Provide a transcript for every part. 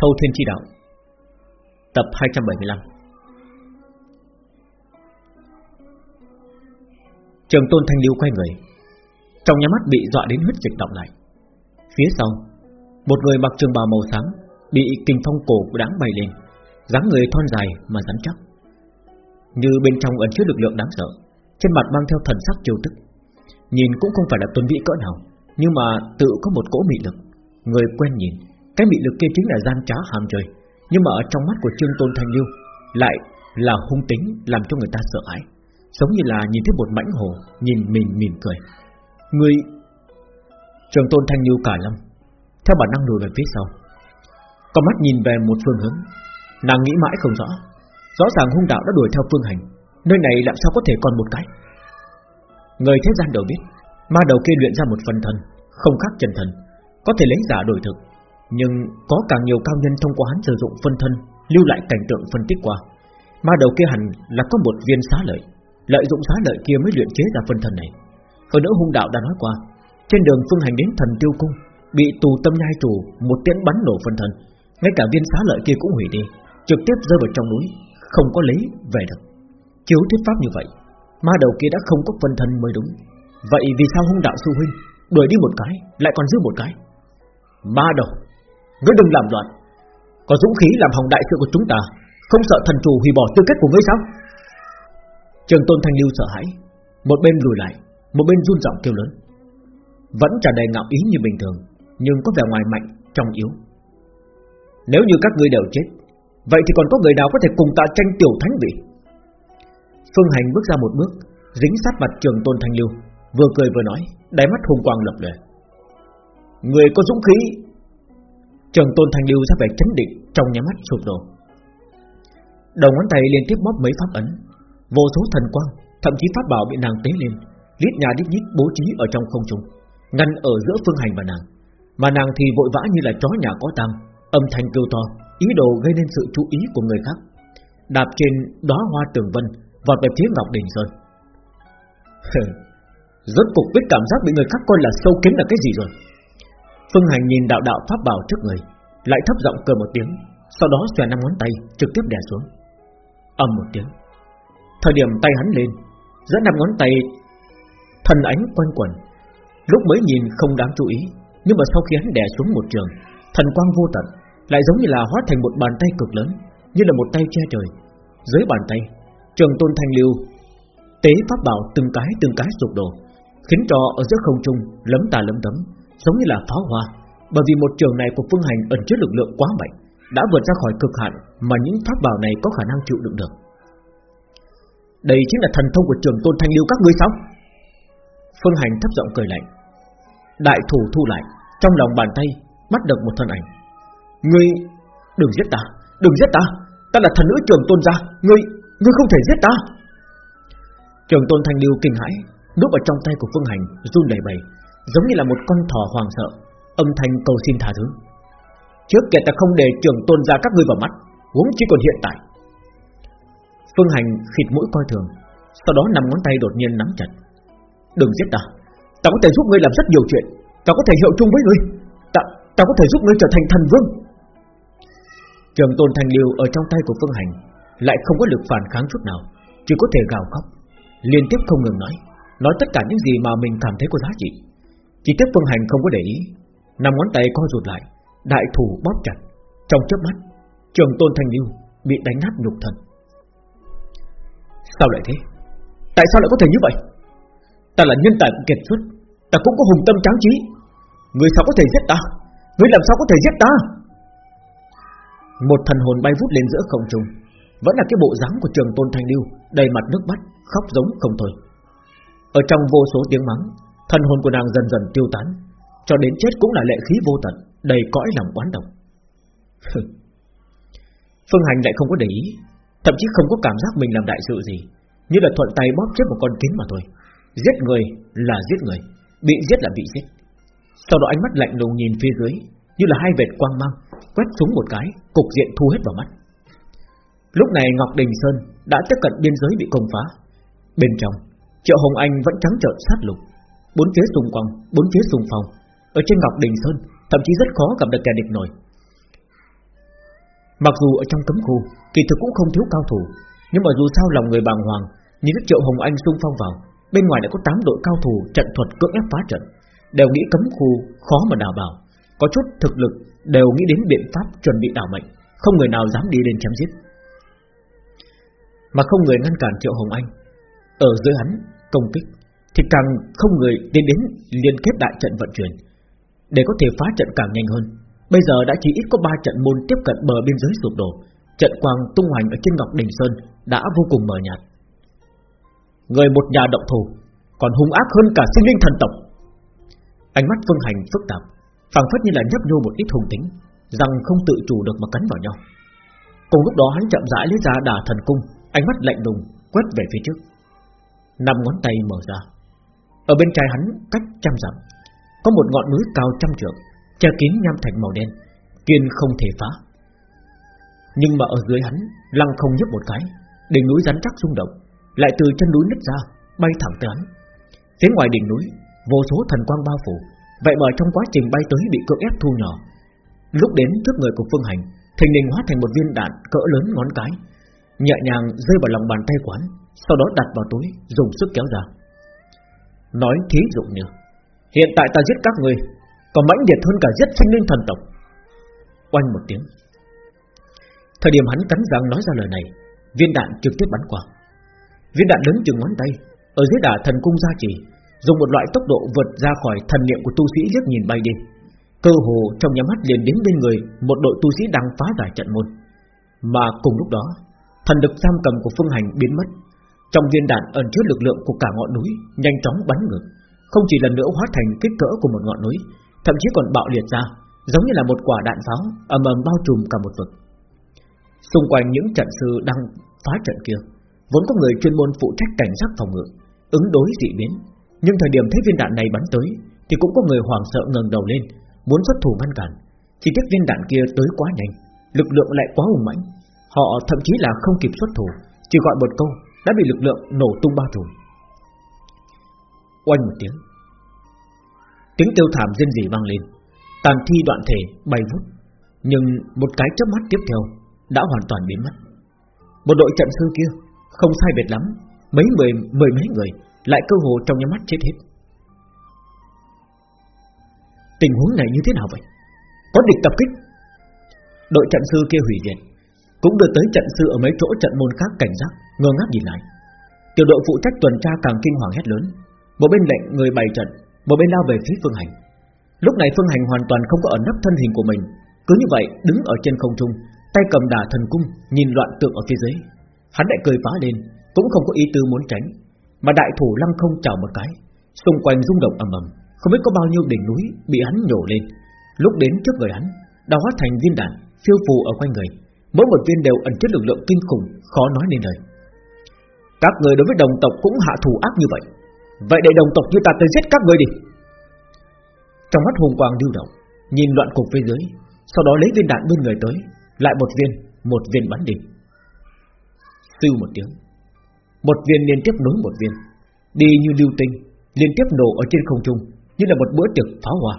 Thâu Thiên Chi Đạo, Tập 275 Trường Tôn Thanh Lưu quay người, Trong nhà mắt bị dọa đến huyết dịch động lại. Phía sau, Một người mặc trường bào màu xám Bị kinh phong cổ đáng bay lên, dáng người thon dài mà rắn chắc. Như bên trong ẩn chứa lực lượng đáng sợ, Trên mặt mang theo thần sắc chiêu tức Nhìn cũng không phải là tuân vị cỡ nào, Nhưng mà tự có một cỗ mị lực, Người quen nhìn. Cái mị lực kia chính là gian trá hàm trời, Nhưng mà ở trong mắt của Trương Tôn Thanh Lưu Lại là hung tính, Làm cho người ta sợ hãi. Giống như là nhìn thấy một mãnh hồ, Nhìn mình mỉm cười. Người Trường Tôn Thanh Lưu cả lâm, Theo bản năng lùi về phía sau. Con mắt nhìn về một phương hướng, Nàng nghĩ mãi không rõ. Rõ ràng hung đạo đã đuổi theo phương hành, Nơi này làm sao có thể còn một cái? Người thế gian đều biết, Ma đầu kia luyện ra một phần thần, Không khác chân thần, Có thể lấy giả đổi thực. Nhưng có càng nhiều cao nhân thông qua hắn sử dụng phân thân, Lưu lại cảnh tượng phân tích qua. Ma đầu kia hẳn là có một viên xá lợi Lợi dụng xá lợi kia mới luyện chế ra phân thân này. Hơn nữa hung đạo đã nói qua, Trên đường phương hành đến thần tiêu cung, Bị tù tâm nhai chủ Một tiếng bắn nổ phân thân, Ngay cả viên xá lợi kia cũng hủy đi, Trực tiếp rơi vào trong núi, Không có lấy về được. Chiếu thuyết pháp như vậy, Ma đầu kia đã không có phân thân mới đúng. Vậy vì sao hung đạo sư huynh Đuổi đi một cái, lại còn giữ một cái? Ma đầu Ngươi đừng làm loạn. Có dũng khí làm hỏng đại sự của chúng ta, Không sợ thần chủ hủy bỏ tư cách của ngươi sao? Trường tôn thanh lưu sợ hãi, Một bên lùi lại, Một bên run giọng kêu lớn. Vẫn trả đầy ngạo ý như bình thường, Nhưng có vẻ ngoài mạnh, trong yếu. Nếu như các ngươi đều chết, Vậy thì còn có người nào có thể cùng ta tranh tiểu thánh vị? Phương Hành bước ra một bước, Dính sát mặt trường tôn thanh lưu, Vừa cười vừa nói, Đáy mắt hùng quang lập lệ Người có dũng khí Trường tôn thanh lưu ra vẻ chấn định, Trong nhà mắt sụp đổ. Đầu ngón tay liên tiếp bóp mấy pháp ấn, Vô số thần quang, Thậm chí pháp bảo bị nàng tế lên, Lít nhà đít nhít bố trí ở trong không trung, Ngăn ở giữa phương hành và nàng. Mà nàng thì vội vã như là chó nhà có tang, Âm thanh kêu to, Ý đồ gây nên sự chú ý của người khác. Đạp trên đóa hoa tường vân, Vọt về phía Ngọc Đình Sơn. Rốt cục biết cảm giác bị người khác coi là sâu kiến là cái gì rồi? Phương Hành nhìn đạo đạo pháp bảo trước người, Lại thấp giọng cười một tiếng, Sau đó xòe năm ngón tay, trực tiếp đè xuống. Ầm một tiếng. Thời điểm tay hắn lên, Giữa năm ngón tay, Thần ánh quanh quẩn. Lúc mới nhìn không đáng chú ý, Nhưng mà sau khi hắn đè xuống một trường, Thần quang vô tận, Lại giống như là hóa thành một bàn tay cực lớn, Như là một tay che trời. Dưới bàn tay, Trường tôn thanh lưu, Tế pháp bảo từng cái từng cái sụp đổ, Khiến cho ở giữa không trung Lấm tà lấm tấm. Giống như là pháo hoa, Bởi vì một trường này của phương hành ẩn chứa lực lượng quá mạnh, Đã vượt ra khỏi cực hạn Mà những pháp bảo này có khả năng chịu đựng được. Đây chính là thần thông của trường tôn thanh lưu các ngươi sao? Phương hành thấp giọng cười lạnh. Đại thủ thu lại, Trong lòng bàn tay bắt được một thân ảnh. Ngươi, đừng giết ta, Đừng giết ta Ta là thần nữ trường tôn gia, Ngươi Ngươi không thể giết ta. Trường tôn thanh lưu kinh hãi, Núp ở trong tay của Phương Hành run lẩy bẩy. Giống như là một con thỏ hoàng sợ. Âm thanh cầu xin tha thứ. Trước kia ta không để trường tôn ra các ngươi vào mắt Huống chỉ còn hiện tại. Phương Hành khịt mũi coi thường Sau đó nằm ngón tay đột nhiên nắm chặt. Đừng giết ta Ta có thể giúp ngươi làm rất nhiều chuyện Ta có thể hiệu chung với ngươi Ta, ta có thể giúp ngươi trở thành thần vương. Trường tôn thanh lưu ở trong tay của Phương Hành Lại không có lực phản kháng chút nào Chỉ có thể gào khóc Liên tiếp không ngừng nói Nói tất cả những gì mà mình cảm thấy có giá trị. Chỉ tiếc Phương Hành không có để ý. Nằm ngón tay co rụt lại, Đại thủ bóp chặt. Trong chớp mắt, Trường tôn thanh lưu bị đánh nát nhục thần Sao lại thế? Tại sao lại có thể như vậy? Ta là nhân tài kiệt xuất, Ta cũng có hùng tâm tráng trí. Người sao có thể giết ta? Người làm sao có thể giết ta? Một thần hồn bay vút lên giữa không trung, Vẫn là cái bộ dáng của trường tôn thanh lưu Đầy mặt nước mắt, Khóc giống không thôi. Ở trong vô số tiếng mắng Thần hồn của nàng dần dần tiêu tán, Cho đến chết cũng là lệ khí vô tận, Đầy cõi lòng oán độc. Phương Hành lại không có để ý, Thậm chí không có cảm giác mình làm đại sự gì, Như là thuận tay bóp chết một con kiến mà thôi. Giết người là giết người, Bị giết là bị giết. Sau đó ánh mắt lạnh lùng nhìn phía dưới, Như là hai vệt quang mang, Quét xuống một cái, Cục diện thu hết vào mắt. Lúc này Ngọc Đình Sơn đã tiếp cận biên giới bị công phá. Bên trong, Triệu Hồng Anh vẫn trắng trợn sát lục Bốn phía xung quanh, Bốn phía xung phong. Ở trên Ngọc Đình Sơn, Thậm chí rất khó gặp được kẻ địch nổi. Mặc dù ở trong cấm khu, Kỳ thực cũng không thiếu cao thủ. Nhưng mà dù sao lòng người bàng hoàng Nhìn thấy Triệu Hồng Anh xung phong vào, Bên ngoài đã có 8 đội cao thủ trận thuật cưỡng ép phá trận. Đều nghĩ cấm khu khó mà đào bảo. Có chút thực lực, đều nghĩ đến biện pháp chuẩn bị đảo mệnh. Không người nào dám đi lên chém giết. Mà không người ngăn cản Triệu Hồng Anh, Ở dưới hắn công kích. Thì càng không người tiến đến liên kết đại trận vận chuyển Để có thể phá trận càng nhanh hơn Bây giờ đã chỉ ít có 3 trận môn tiếp cận bờ biên giới sụp đổ Trận quang tung hoành ở trên Ngọc đỉnh Sơn Đã vô cùng mờ nhạt Người một nhà động thủ Còn hung ác hơn cả sinh linh thần tộc Ánh mắt Phương Hành phức tạp phảng phất như là nhấp nhô một ít hùng tính rằng không tự chủ được mà cắn vào nhau. Cùng lúc đó hắn chậm rãi lấy ra đà thần cung, ánh mắt lạnh lùng quét về phía trước. Năm ngón tay mở ra. Ở bên trái hắn cách trăm dặm, có một ngọn núi cao trăm trượng, che kín nham thạch màu đen, kiên không thể phá. Nhưng mà ở dưới hắn, lăng không nhấp một cái, đỉnh núi rắn chắc rung động, lại từ chân núi nứt ra, bay thẳng tới hắn. Phía ngoài đỉnh núi, vô số thần quang bao phủ, vậy mà trong quá trình bay tới bị cưỡng ép thu nhỏ, Lúc đến trước người của Phương Hành Thình lình hóa thành một viên đạn cỡ lớn ngón cái Nhẹ nhàng rơi vào lòng bàn tay quán Sau đó đặt vào túi Dùng sức kéo ra Nói thí dụ như, Hiện tại ta giết các người Còn mãnh liệt hơn cả giết sinh linh thần tộc. Oanh một tiếng. Thời điểm hắn cắn răng nói ra lời này, Viên đạn trực tiếp bắn qua. Viên đạn lớn chừng ngón tay, Ở dưới đả thần cung gia trì, Dùng một loại tốc độ vượt ra khỏi thần niệm của tu sĩ liếc nhìn bay đi. Cơ hồ trong nhà mắt liền đến bên người Một đội tu sĩ đang phá giải trận môn. Mà cùng lúc đó, Thần lực giam cầm của phương hành biến mất. Trong viên đạn ẩn chứa lực lượng của cả ngọn núi Nhanh chóng bắn ngược. Không chỉ lần nữa hóa thành kích cỡ của một ngọn núi Thậm chí còn bạo liệt ra Giống như là một quả đạn pháo ầm ầm bao trùm cả một vực. Xung quanh những trận sư đang phá trận kia Vốn có người chuyên môn phụ trách cảnh giác phòng ngự Ứng đối dị biến. Nhưng thời điểm thấy viên đạn này bắn tới Thì cũng có người hoảng sợ ngẩng đầu lên muốn xuất thủ ngăn cản, chỉ tiếc viên đạn kia tới quá nhanh, lực lượng lại quá hùng mãnh, họ thậm chí là không kịp xuất thủ, chỉ gọi một câu đã bị lực lượng nổ tung bao trùm. Oanh một tiếng, tiếng kêu thảm rên rỉ vang lên, tàn thi đoạn thể bay vút, nhưng một cái chớp mắt tiếp theo đã hoàn toàn biến mất. Một đội trận sư kia không sai biệt lắm, mấy mười mười mấy người lại cơ hồ trong nháy mắt chết hết. Tình huống này như thế nào vậy Có địch tập kích Đội trận sư kia hủy diệt cũng đưa tới trận sư ở mấy chỗ trận môn khác cảnh giác, Ngơ ngác nhìn lại. Tiểu đội phụ trách tuần tra càng kinh hoàng hét lớn. Một bên lệnh người bày trận, Một bên lao về phía phương hành. Lúc này phương hành hoàn toàn không có ẩn nấp thân hình của mình. Cứ như vậy, đứng ở trên không trung, Tay cầm đà thần cung, Nhìn loạn tượng ở phía dưới. Hắn lại cười phá lên, Cũng không có ý tư muốn tránh. Mà đại thủ lăng không chào một cái, Xung quanh rung động ầm ầm. Không biết có bao nhiêu đỉnh núi bị hắn nhổ lên. Lúc đến trước người hắn, Đã hóa thành viên đạn, phiêu phù ở quanh người. Mỗi một viên đều ẩn chứa lực lượng kinh khủng Khó nói nên lời. Các người đối với đồng tộc cũng hạ thủ ác như vậy. Vậy để đồng tộc như ta tới giết các người đi. Trong mắt hùng quang lưu động Nhìn loạn cục phía dưới Sau đó lấy viên đạn bên người tới Lại một viên, một viên bắn đi Sư một tiếng Một viên liên tiếp nối một viên Đi như lưu tinh Liên tiếp nổ ở trên không trung như là một bữa tiệc pháo hoa.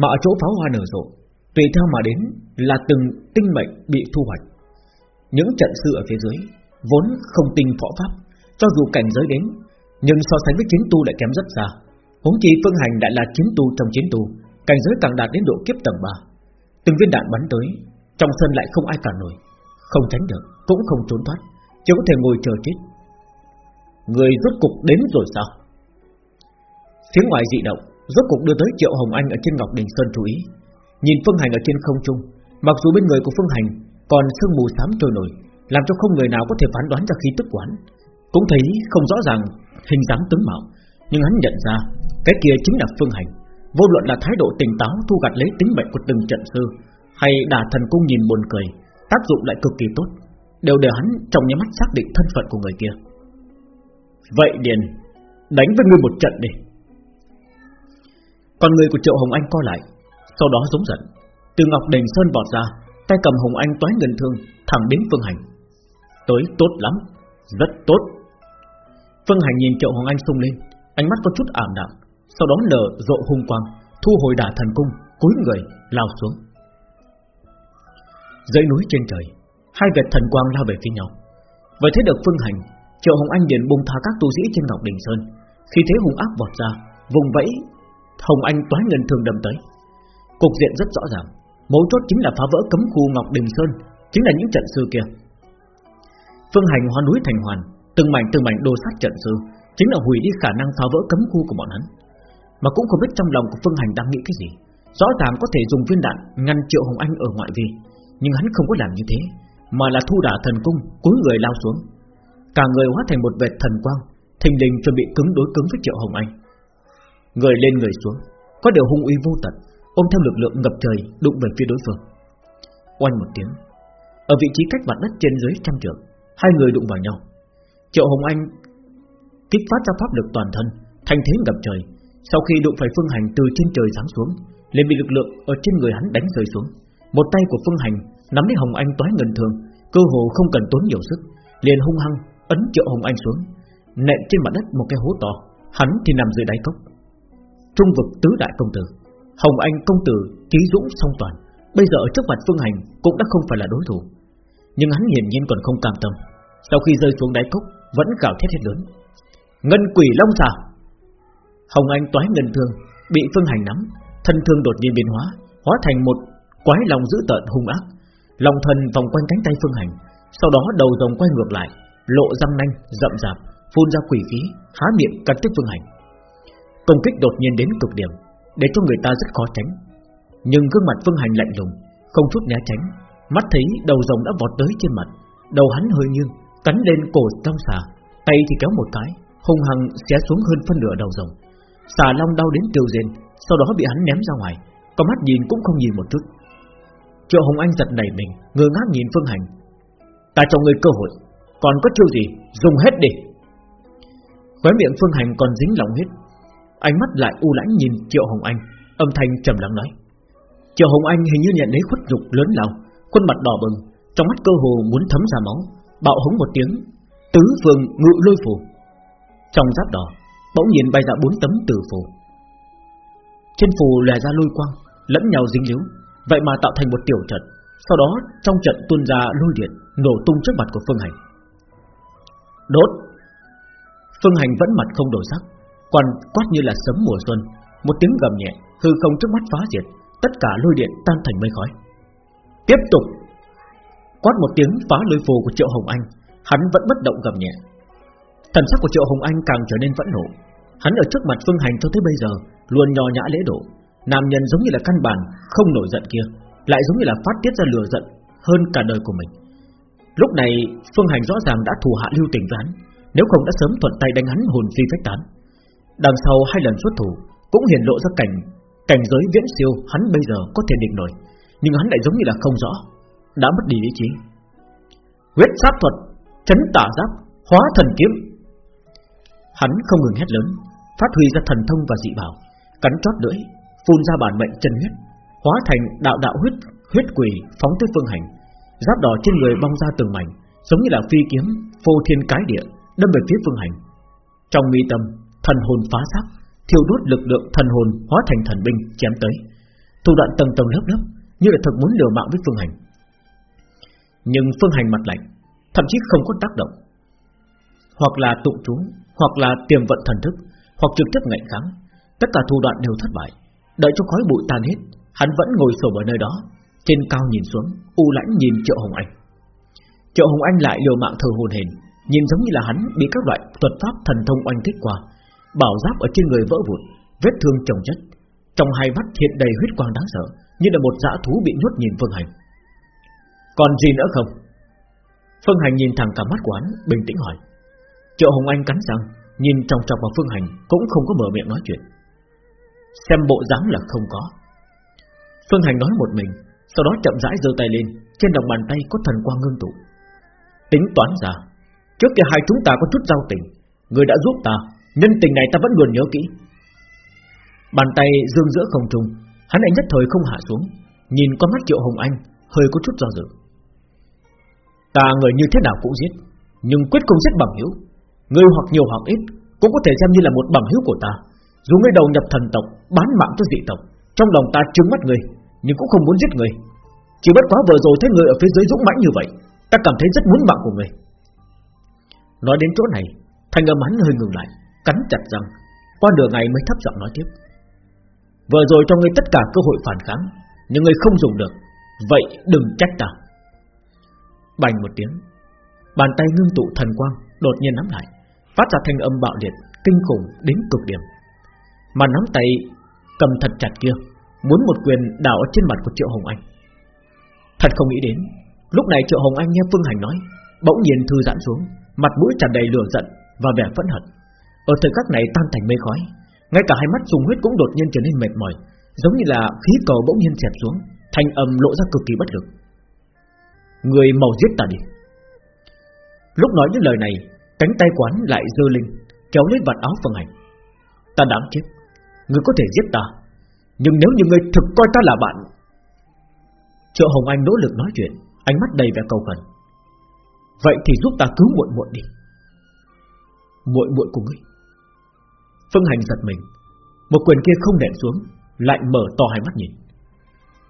Mà ở chỗ pháo hoa nở rộ, tùy theo mà đến là từng tinh mệnh bị thu hoạch. Những trận sư ở phía dưới vốn không tinh phỏ pháp, cho dù cảnh giới đến, nhưng so sánh với chiến tu lại kém rất xa. Huống chi phương hành đã là chiến tu trong chiến tu, cảnh giới càng đạt đến độ kiếp tầng 3. Từng viên đạn bắn tới, trong sân lại không ai cản nổi, không tránh được, cũng không trốn thoát, chỉ có thể ngồi chờ chết. Người rốt cục đến rồi sao? Phía ngoài dị động Rốt cục đưa tới Triệu Hồng Anh ở trên Ngọc Đình Sơn chú ý Nhìn Phương Hành ở trên không trung, Mặc dù bên người của Phương Hành Còn sương mù xám trôi nổi, Làm cho không người nào có thể phán đoán ra khí tức quán Cũng thấy không rõ ràng hình dáng tướng mạo, Nhưng hắn nhận ra Cái kia chính là Phương Hành, Vô luận là thái độ tỉnh táo, thu gặt lấy tính mệnh của từng trận sư, Hay đà thần cung nhìn buồn cười, Tác dụng lại cực kỳ tốt, Đều để hắn trong nhắm mắt xác định thân phận của người kia. Vậy Điền, Đánh với ngươi một trận đi. Còn người của Triệu Hồng Anh co lại sau đó giống giận, Từ Ngọc Đình Sơn vọt ra, Tay cầm Hồng Anh toái ngân thương, Thẳng đến Phương Hành. Tới tốt lắm, Rất tốt. Phương Hành nhìn Triệu Hồng Anh sung lên, Ánh mắt có chút ảm đạm, Sau đó nở rộ hung quang, Thu hồi đả thần cung, Cúi người, lao xuống. Dãy núi trên trời, Hai vệt thần quang lao về phía nhau. Vừa thấy được phương hành, Triệu Hồng Anh liền bùng tha các tu sĩ trên Ngọc Đình Sơn. Khi thế hùng ác vọt ra, Vùng vẫy, Hồng Anh toái ngân thường đâm tới. Cục diện rất rõ ràng. Mấu chốt chính là phá vỡ cấm khu Ngọc Đình Sơn, Chính là những trận sư kia. Phương hành hóa núi thành hoàn, Từng mảnh từng mảnh đồ sát trận sư Chính là hủy đi khả năng phá vỡ cấm khu của bọn hắn. Mà cũng không biết trong lòng của Phương hành đang nghĩ cái gì. Rõ ràng có thể dùng viên đạn Ngăn Triệu Hồng Anh ở ngoại vi, Nhưng hắn không có làm như thế, Mà là thu đả thần cung, cúi người lao xuống. Cả người hóa thành một vệt thần quang, Thình lình chuẩn bị cứng đối cứng với Triệu Hồng Anh. Người lên người xuống, Có điều hung uy vô tận Ôm theo lực lượng ngập trời đụng về phía đối phương. Oanh một tiếng, Ở vị trí cách mặt đất trên dưới trăm trượng, Hai người đụng vào nhau. Triệu Hồng Anh kích phát ra pháp lực toàn thân Thành thế ngập trời. Sau khi đụng phải Phương Hành từ trên trời giáng xuống, liền bị lực lượng ở trên người hắn đánh rơi xuống. Một tay của Phương Hành nắm lấy Hồng Anh toái ngân thường, Cơ hồ không cần tốn nhiều sức, Liền hung hăng ấn Triệu Hồng Anh xuống, Nện trên mặt đất một cái hố to, Hắn thì nằm dưới đáy cốc. Trung vực tứ đại công tử. Hồng Anh công tử trí dũng song toàn. Bây giờ ở trước mặt Phương Hành Cũng đã không phải là đối thủ. Nhưng hắn hiển nhiên còn không cam tâm. Sau khi rơi xuống đáy cốc, Vẫn gào thét hết lớn. Ngân quỷ long xà! Hồng Anh toái ngân thương, Bị Phương Hành nắm. Thân thương đột nhiên biến hóa Hóa thành một quái lòng dữ tợn hung ác. Lòng thần vòng quanh cánh tay Phương Hành, Sau đó đầu rồng quay ngược lại, Lộ răng nanh, rậm rạp, Phun ra quỷ khí, Há miệng cắn tiếp Phương Hành. Công kích đột nhiên đến cực điểm. Để cho người ta rất khó tránh. Nhưng gương mặt Phương Hành lạnh lùng, Không chút né tránh. Mắt thấy đầu rồng đã vọt tới trên mặt, Đầu hắn hơi nghiêng, Cắn lên cổ trong xà, Tay thì kéo một cái, Hung hăng xé xuống hơn phân nửa đầu rồng. Xà long đau đến tiêu rên Sau đó bị hắn ném ra ngoài, Có mắt nhìn cũng không nhìn một chút. Triệu Hồng Anh giật nảy mình, Ngơ ngác nhìn Phương Hành. Ta cho người cơ hội, Còn có chiêu gì, Dùng hết đi. Khóe miệng Phương Hành còn dính lòng hết. Ánh mắt lại u lãnh nhìn Triệu Hồng Anh, Âm thanh trầm lắng nói. Triệu Hồng Anh hình như nhận lấy khuất dục lớn lao, Khuôn mặt đỏ bừng, Trong mắt cơ hồ muốn thấm ra máu, Bạo hống một tiếng. Tứ phương ngự lôi phù. Trong giáp đỏ, Bỗng nhiên bay ra bốn tấm tử phù. Trên phù lè ra lôi quang, Lẫn nhau dính líu, Vậy mà tạo thành một tiểu trận, Sau đó trong trận tuôn ra lôi điện, Nổ tung trước mặt của Phương Hành. Đốt! Phương Hành vẫn mặt không đổi sắc. Còn quát như là sấm mùa xuân. Một tiếng gầm nhẹ, Hư không trước mắt phá diệt. Tất cả lôi điện tan thành mây khói. Tiếp tục. Quát một tiếng phá lôi phù của Triệu Hồng Anh. Hắn vẫn bất động gầm nhẹ. Thần sắc của Triệu Hồng Anh càng trở nên vẫn nộ. Hắn ở trước mặt Phương Hành cho tới bây giờ, Luôn nhỏ nhã lễ độ. Nam nhân giống như là căn bản, không nổi giận kia. Lại giống như là phát tiết ra lửa giận Hơn cả đời của mình. Lúc này, Phương Hành rõ ràng đã thù hạ lưu tình với hắn Nếu không đã sớm thuận tay đánh hắn, hồn phi phách tán. Đằng sau hai lần xuất thủ Cũng hiển lộ ra cảnh Cảnh giới viễn siêu hắn bây giờ có thể định nổi, Nhưng hắn lại giống như là không rõ, Đã mất đi lý trí Huyết sát thuật, Chấn tả giáp, Hóa thần kiếm. Hắn không ngừng hét lớn, Phát huy ra thần thông và dị bảo, Cắn chót lưỡi, Phun ra bản mệnh chân huyết, Hóa thành đạo đạo huyết huyết quỷ phóng tới phương hành. Giáp đỏ trên người bong ra từng mảnh, Giống như là phi kiếm, Phô thiên cái địa, Đâm về phía phương hành. Trong mi tâm Thần hồn phá xác Thiêu đốt lực lượng thần hồn hóa thành thần binh chém tới. Thủ đoạn tầng tầng lớp lớp, Như là thật muốn liều mạng với phương hành. Nhưng phương hành mặt lạnh, Thậm chí không có tác động. Hoặc là tụng chú, Hoặc là tiềm vận thần thức, Hoặc trực tiếp ngạnh kháng, Tất cả thủ đoạn đều thất bại. Đợi cho khói bụi tan hết, Hắn vẫn ngồi sổ ở nơi đó, Trên cao nhìn xuống, U lãnh nhìn Triệu Hồng Anh. Triệu Hồng Anh lại liều mạng thờ hồn hển, Nhìn giống như là hắn bị các loại thuật pháp thần thông oanh kích qua Bảo giáp ở trên người vỡ vụn, Vết thương chồng chất. Trong hai mắt hiện đầy huyết quang đáng sợ, Như là một dã thú bị nhốt nhìn Phương Hành. Còn gì nữa không? Phương Hành nhìn thẳng cả mắt của hắn, Bình tĩnh hỏi. Triệu Hồng Anh cắn răng, Nhìn trong trọc vào Phương Hành, Cũng không có mở miệng nói chuyện. Xem bộ dáng là không có. Phương Hành nói một mình, Sau đó chậm rãi giơ tay lên, Trên lòng bàn tay có thần quang ngưng tụ. Tính toán ra, Trước kia hai chúng ta có chút giao tình, Người đã giúp ta Nhân tình này ta vẫn luôn nhớ kỹ. Bàn tay dương giữa không trung, Hắn lại nhất thời không hạ xuống, Nhìn con mắt Triệu Hồng Anh, Hơi có chút do dự. Ta người như thế nào cũng giết, Nhưng quyết không giết bằng hữu. Ngươi hoặc nhiều hoặc ít Cũng có thể xem như là một bằng hữu của ta. Dù ngươi đầu nhập thần tộc, Bán mạng cho dị tộc, Trong lòng ta trứng mắt ngươi Nhưng cũng không muốn giết ngươi Chỉ bất quá vừa rồi thấy người ở phía dưới dũng mãnh như vậy, Ta cảm thấy rất muốn mạng của người. Nói đến chỗ này, Thanh âm hắn hơi ngừng lại. Cắn chặt răng, Qua nửa ngày mới thấp giọng nói tiếp. Vừa rồi cho ngươi tất cả cơ hội phản kháng, Nhưng ngươi không dùng được, Vậy đừng trách ta. Bành một tiếng, Bàn tay ngưng tụ thần quang, Đột nhiên nắm lại, Phát ra thanh âm bạo liệt, Kinh khủng đến cực điểm. Mà nắm tay cầm thật chặt kia, Muốn một quyền đảo ở trên mặt của Triệu Hồng Anh. Thật không nghĩ đến, Lúc này Triệu Hồng Anh nghe Phương Hành nói, Bỗng nhiên thư giãn xuống, Mặt mũi tràn đầy lửa giận và vẻ phẫn hận. Ở thời khắc này tan thành mây khói, Ngay cả hai mắt dùng huyết cũng đột nhiên trở nên mệt mỏi, Giống như là khí cầu bỗng nhiên xẹp xuống thành âm lộ ra cực kỳ bất lực. Người mau giết ta đi. Lúc nói những lời này, Cánh tay quán lại dơ linh Kéo lấy vạt áo phần Hành. Ta đáng chết, Người có thể giết ta, Nhưng nếu như người thực coi ta là bạn. Trợ Hồng Anh nỗ lực nói chuyện, Ánh mắt đầy vẻ cầu khẩn. Vậy thì giúp ta cứu muội muội đi. Muội muội của ngươi. Phương Hành giật mình. Một quyền kia không đệm xuống, Lại mở to hai mắt nhìn.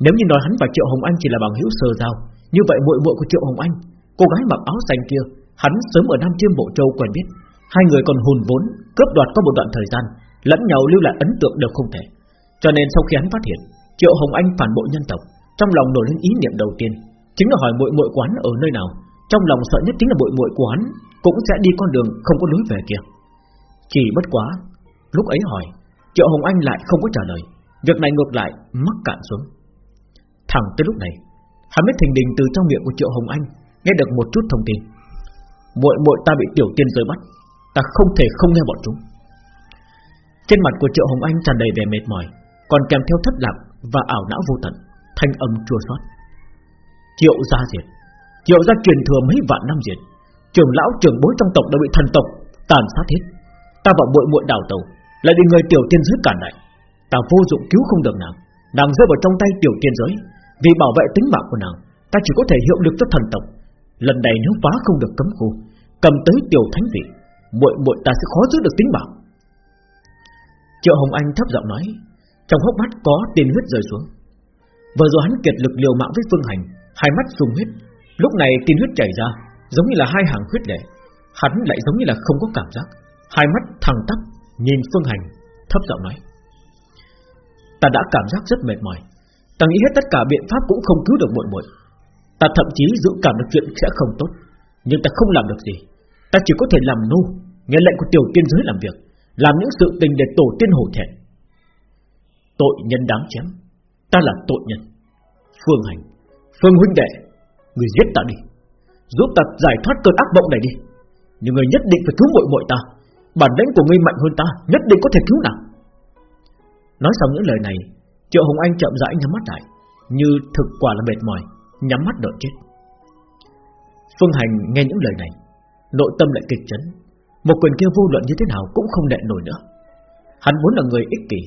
Nếu như nói hắn và Triệu Hồng Anh chỉ là bằng hữu sơ giao Như vậy muội muội của Triệu Hồng Anh, Cô gái mặc áo xanh kia, Hắn sớm ở Nam Chiêm Bộ Châu quen biết. Hai người còn hùn vốn, Cướp đoạt có một đoạn thời gian, Lẫn nhau lưu lại ấn tượng đều không thể. Cho nên sau khi hắn phát hiện, Triệu Hồng Anh phản bội nhân tộc, Trong lòng nổi lên ý niệm đầu tiên, Chính là hỏi muội muội quán ở nơi nào. Trong lòng sợ nhất chính là muội muội quán Cũng sẽ đi con đường không có lối về kia. Chỉ bất quá Lúc ấy hỏi Triệu Hồng Anh lại không có trả lời. Việc này ngược lại, mắc cạn xuống. Thẳng tới lúc này, Hắn mới thình đình từ trong miệng của Triệu Hồng Anh, Nghe được một chút thông tin. Muội muội ta bị tiểu tiên giới bắt Ta không thể không nghe bọn chúng. Trên mặt của Triệu Hồng Anh tràn đầy vẻ mệt mỏi, Còn kèm theo thất lạc và ảo não vô tận, Thanh âm chua xót. Triệu gia diệt, Triệu gia truyền thừa mấy vạn năm diệt, Trưởng lão trưởng bối trong tộc đã bị thần tộc Tàn sát hết. Ta vào muội muội đào tàu lại bị người tiểu tiên giới cản lại. Ta vô dụng cứu không được nàng. Nàng rơi vào trong tay tiểu tiên giới. Vì bảo vệ tính mạng của nàng, Ta chỉ có thể hiệu lực cho thần tộc. Lần này nếu phá không được cấm khu, Cầm tới tiểu thánh vị, muội muội ta sẽ khó giữ được tính mạng. Triệu Hồng Anh thấp giọng nói, Trong hốc mắt có tiền huyết rơi xuống. Vừa rồi hắn kiệt lực liều mạng với Phương Hành, Hai mắt sung huyết. Lúc này tiền huyết chảy ra, Giống như là hai hàng huyết lệ. Hắn lại giống như là không có cảm giác. Hai mắt thẳng tắp Nhìn Phương Hành, Thấp giọng nói. Ta đã cảm giác rất mệt mỏi. Ta nghĩ hết tất cả biện pháp cũng không cứu được muội muội. Ta thậm chí dự cảm được chuyện sẽ không tốt, Nhưng ta không làm được gì. Ta chỉ có thể làm nô, Nghe lệnh của tiểu tiên giới làm việc, Làm những sự tình để tổ tiên hổ thẹn. Tội nhân đáng chém, Ta là tội nhân. Phương Hành, Phương huynh đệ, Người giết ta đi. Giúp ta giải thoát cơn ác mộng này đi. Nhưng người nhất định phải cứu muội muội ta. Bản lĩnh của ngươi mạnh hơn ta Nhất định có thể cứu nàng. Nói xong những lời này Triệu Hồng Anh chậm rãi nhắm mắt lại Như thực quả là mệt mỏi Nhắm mắt đợi chết. Phương Hành nghe những lời này Nội tâm lại kịch chấn. Một quyền kia vô luận như thế nào cũng không đè nổi nữa. Hắn muốn là người ích kỷ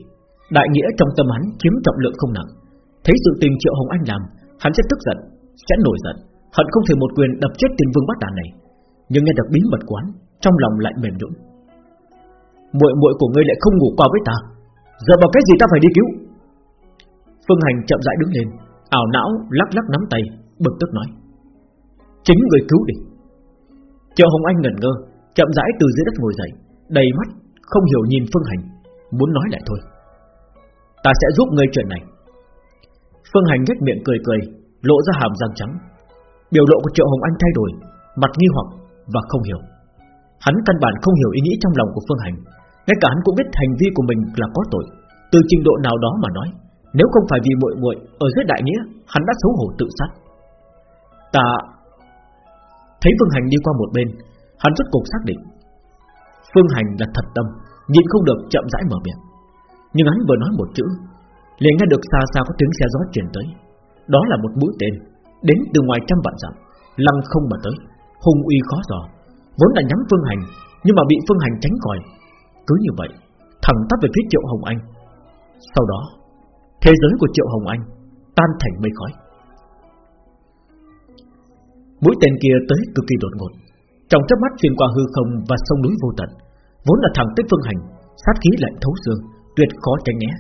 Đại nghĩa trong tâm hắn chiếm trọng lượng không nặng. Thấy sự tình Triệu Hồng Anh làm Hắn sẽ tức giận, sẽ nổi giận Hận không thể một quyền đập chết tiền vương bát đàn này. Nhưng nghe được bí mật quán Trong lòng lại mềm nhũn muội muội của ngươi lại không ngủ qua với ta. Giờ bằng cái gì ta phải đi cứu? Phương Hành chậm rãi đứng lên, ảo não lắc lắc nắm tay, bực tức nói. Chính người cứu đi. Triệu Hồng Anh ngẩn ngơ, chậm rãi từ dưới đất ngồi dậy, đầy mắt không hiểu nhìn Phương Hành, muốn nói lại thôi. Ta sẽ giúp ngươi chuyện này. Phương Hành nhếch miệng cười cười, lộ ra hàm răng trắng. Biểu lộ của Triệu Hồng Anh thay đổi, mặt nghi hoặc và không hiểu. Hắn căn bản không hiểu ý nghĩ trong lòng của Phương Hành ngay cả hắn cũng biết hành vi của mình là có tội từ trình độ nào đó mà nói nếu không phải vì muội muội ở dưới đại nghĩa, hắn đã xấu hổ tự sát. Ta thấy Phương Hành đi qua một bên, hắn rốt cục xác định Phương Hành là thật tâm, nhìn không được chậm rãi mở miệng. Nhưng hắn vừa nói một chữ, liền nghe được xa xa có tiếng xe gió truyền tới. Đó là một mũi tên đến từ ngoài trăm vạn dặm, lăng không mà tới, hung uy khó dò, vốn là nhắm Phương Hành, nhưng mà bị Phương Hành tránh khỏi. Cứ như vậy, thẳng tắp về phía Triệu Hồng Anh. Sau đó, Thế giới của Triệu Hồng Anh Tan thành mây khói. Mũi tên kia tới cực kỳ đột ngột. Trong chớp mắt xuyên qua hư không Và sông núi vô tận Vốn là thẳng tích phương hành Sát khí lạnh thấu xương Tuyệt khó tránh né.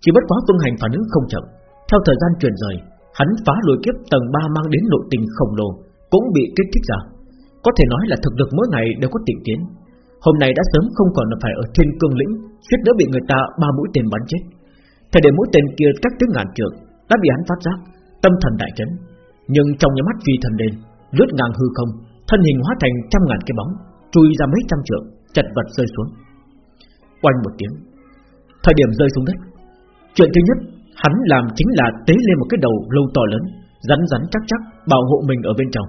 Chỉ bất quá phương hành phản ứng không chậm Theo thời gian truyền rời Hắn phá lôi kiếp tầng 3 mang đến nội tình khổng lồ Cũng bị kích thích ra. Có thể nói là thực lực mỗi ngày đều có tiến tiến Hôm nay đã sớm không còn là phải ở thiên cương lĩnh, suýt nữa bị người ta ba mũi tên bắn chết. Thời điểm mũi tên kia cách tới ngàn trượng, Đã bị hắn phát giác, Tâm thần đại chấn. Nhưng trong nhà mắt phi thần lên Lướt ngang hư không, Thân hình hóa thành trăm ngàn cái bóng, Chui ra mấy trăm trượng, Chật vật rơi xuống. Quanh một tiếng, Thời điểm rơi xuống đất, Chuyện thứ nhất Hắn làm chính là tế lên một cái đầu lâu to lớn, Rắn rắn chắc chắc Bảo hộ mình ở bên trong.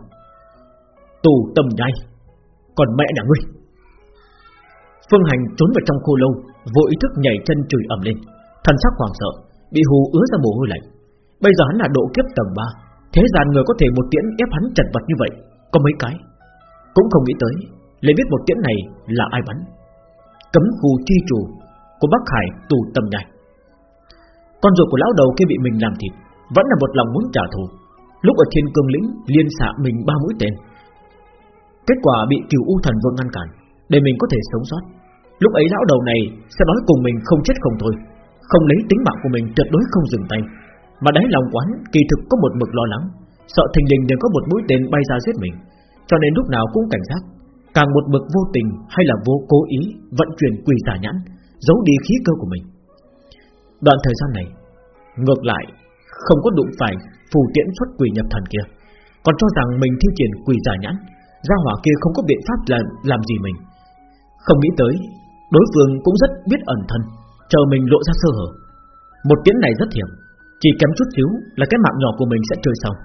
Tù tâm nhai, Còn mẹ nhà ngươi. Phương Hành trốn vào trong khô lâu, Vô ý thức nhảy chân chửi ẩm lên. Thần sắc hoảng sợ, Bị hù ứa ra mồ hôi lạnh. Bây giờ hắn là độ kiếp tầng 3 Thế gian người có thể một tiễn ép hắn chật vật như vậy, Có mấy cái? Cũng không nghĩ tới, Lấy biết một tiễn này là ai bắn. Cấm khu chi chủ Của Bắc Hải tù tâm nhai. Con ruột của lão đầu kia bị mình làm thịt, Vẫn là một lòng muốn trả thù. Lúc ở thiên cương lĩnh liên xạ mình ba mũi tên, Kết quả bị cửu u thần vương ngăn cản, Để mình có thể sống sót. Lúc ấy lão đầu này sẽ nói cùng mình không chết không thôi Không lấy tính mạng của mình tuyệt đối không dừng tay. Mà đáy lòng quán kỳ thực có một mực lo lắng Sợ thình lình đều có một mũi tên bay ra giết mình Cho nên lúc nào cũng cảnh giác. Càng một mực vô tình hay là vô cố ý Vận chuyển quỷ giả nhãn Giấu đi khí cơ của mình. Đoạn thời gian này Ngược lại không có đụng phải Phù tiễn xuất quỷ nhập thần kia Còn cho rằng mình thi triển quỷ giả nhãn Gia hỏa kia không có biện pháp làm, làm gì mình. Không nghĩ tới Đối phương cũng rất biết ẩn thân, Chờ mình lộ ra sơ hở. Một tiếng này rất hiểm, Chỉ kém chút xíu là cái mạng nhỏ của mình sẽ chơi xong.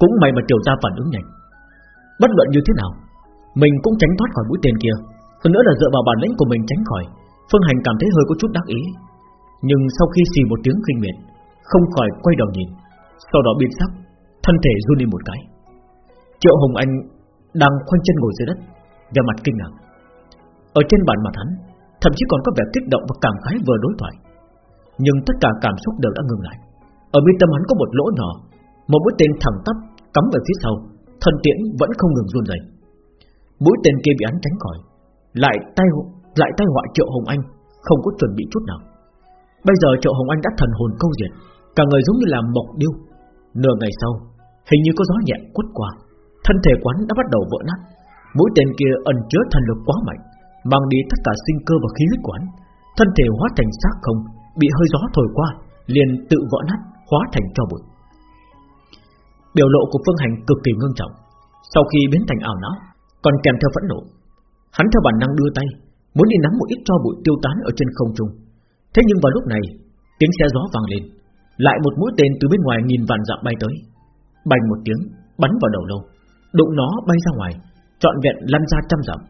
Cũng may mà tiểu gia phản ứng nhanh. Bất luận như thế nào, Mình cũng tránh thoát khỏi mũi tên kia. Hơn nữa là dựa vào bản lĩnh của mình tránh khỏi, Phương Hành cảm thấy hơi có chút đắc ý. Nhưng sau khi xì một tiếng khinh miệt, Không khỏi quay đầu nhìn, Sau đó biến sắc, Thân thể run đi một cái. Triệu Hồng Anh đang khoanh chân ngồi dưới đất Về mặt kinh ngạc. Ở trên bàn mặt hắn, Thậm chí còn có vẻ kích động và cảm khái vừa đối thoại. Nhưng tất cả cảm xúc đều đã ngừng lại. Ở bên tâm hắn có một lỗ nhỏ, Một mũi tên thẳng tắp cắm ở phía sau Thần tiễn vẫn không ngừng run rẩy. Mũi tên kia bị hắn tránh khỏi, Lại tay lại tay họa Triệu Hồng Anh, Không có chuẩn bị chút nào. Bây giờ Triệu Hồng Anh đã thần hồn câu diệt Cả người giống như là mộc điêu. Nửa ngày sau, Hình như có gió nhẹ quất qua, Thân thể quán đã bắt đầu vỡ nát. Mũi tên kia ẩn chứa thần lực quá mạnh. Mang đi tất cả sinh cơ và khí huyết quán Thân thể hóa thành xác không, Bị hơi gió thổi qua, liền tự vỡ nát, hóa thành cho bụi. Biểu lộ của Phương Hành cực kỳ ngưng trọng. Sau khi biến thành ảo não, Còn kèm theo phẫn nộ. Hắn theo bản năng đưa tay, Muốn đi nắm một ít cho bụi tiêu tán ở trên không trung. Thế nhưng vào lúc này, Tiếng xe gió vang lên, Lại một mũi tên từ bên ngoài nghìn vạn dặm bay tới. Bành một tiếng, bắn vào đầu lâu. Đụng nó bay ra ngoài, Trọn vẹn lăn ra trăm dặm.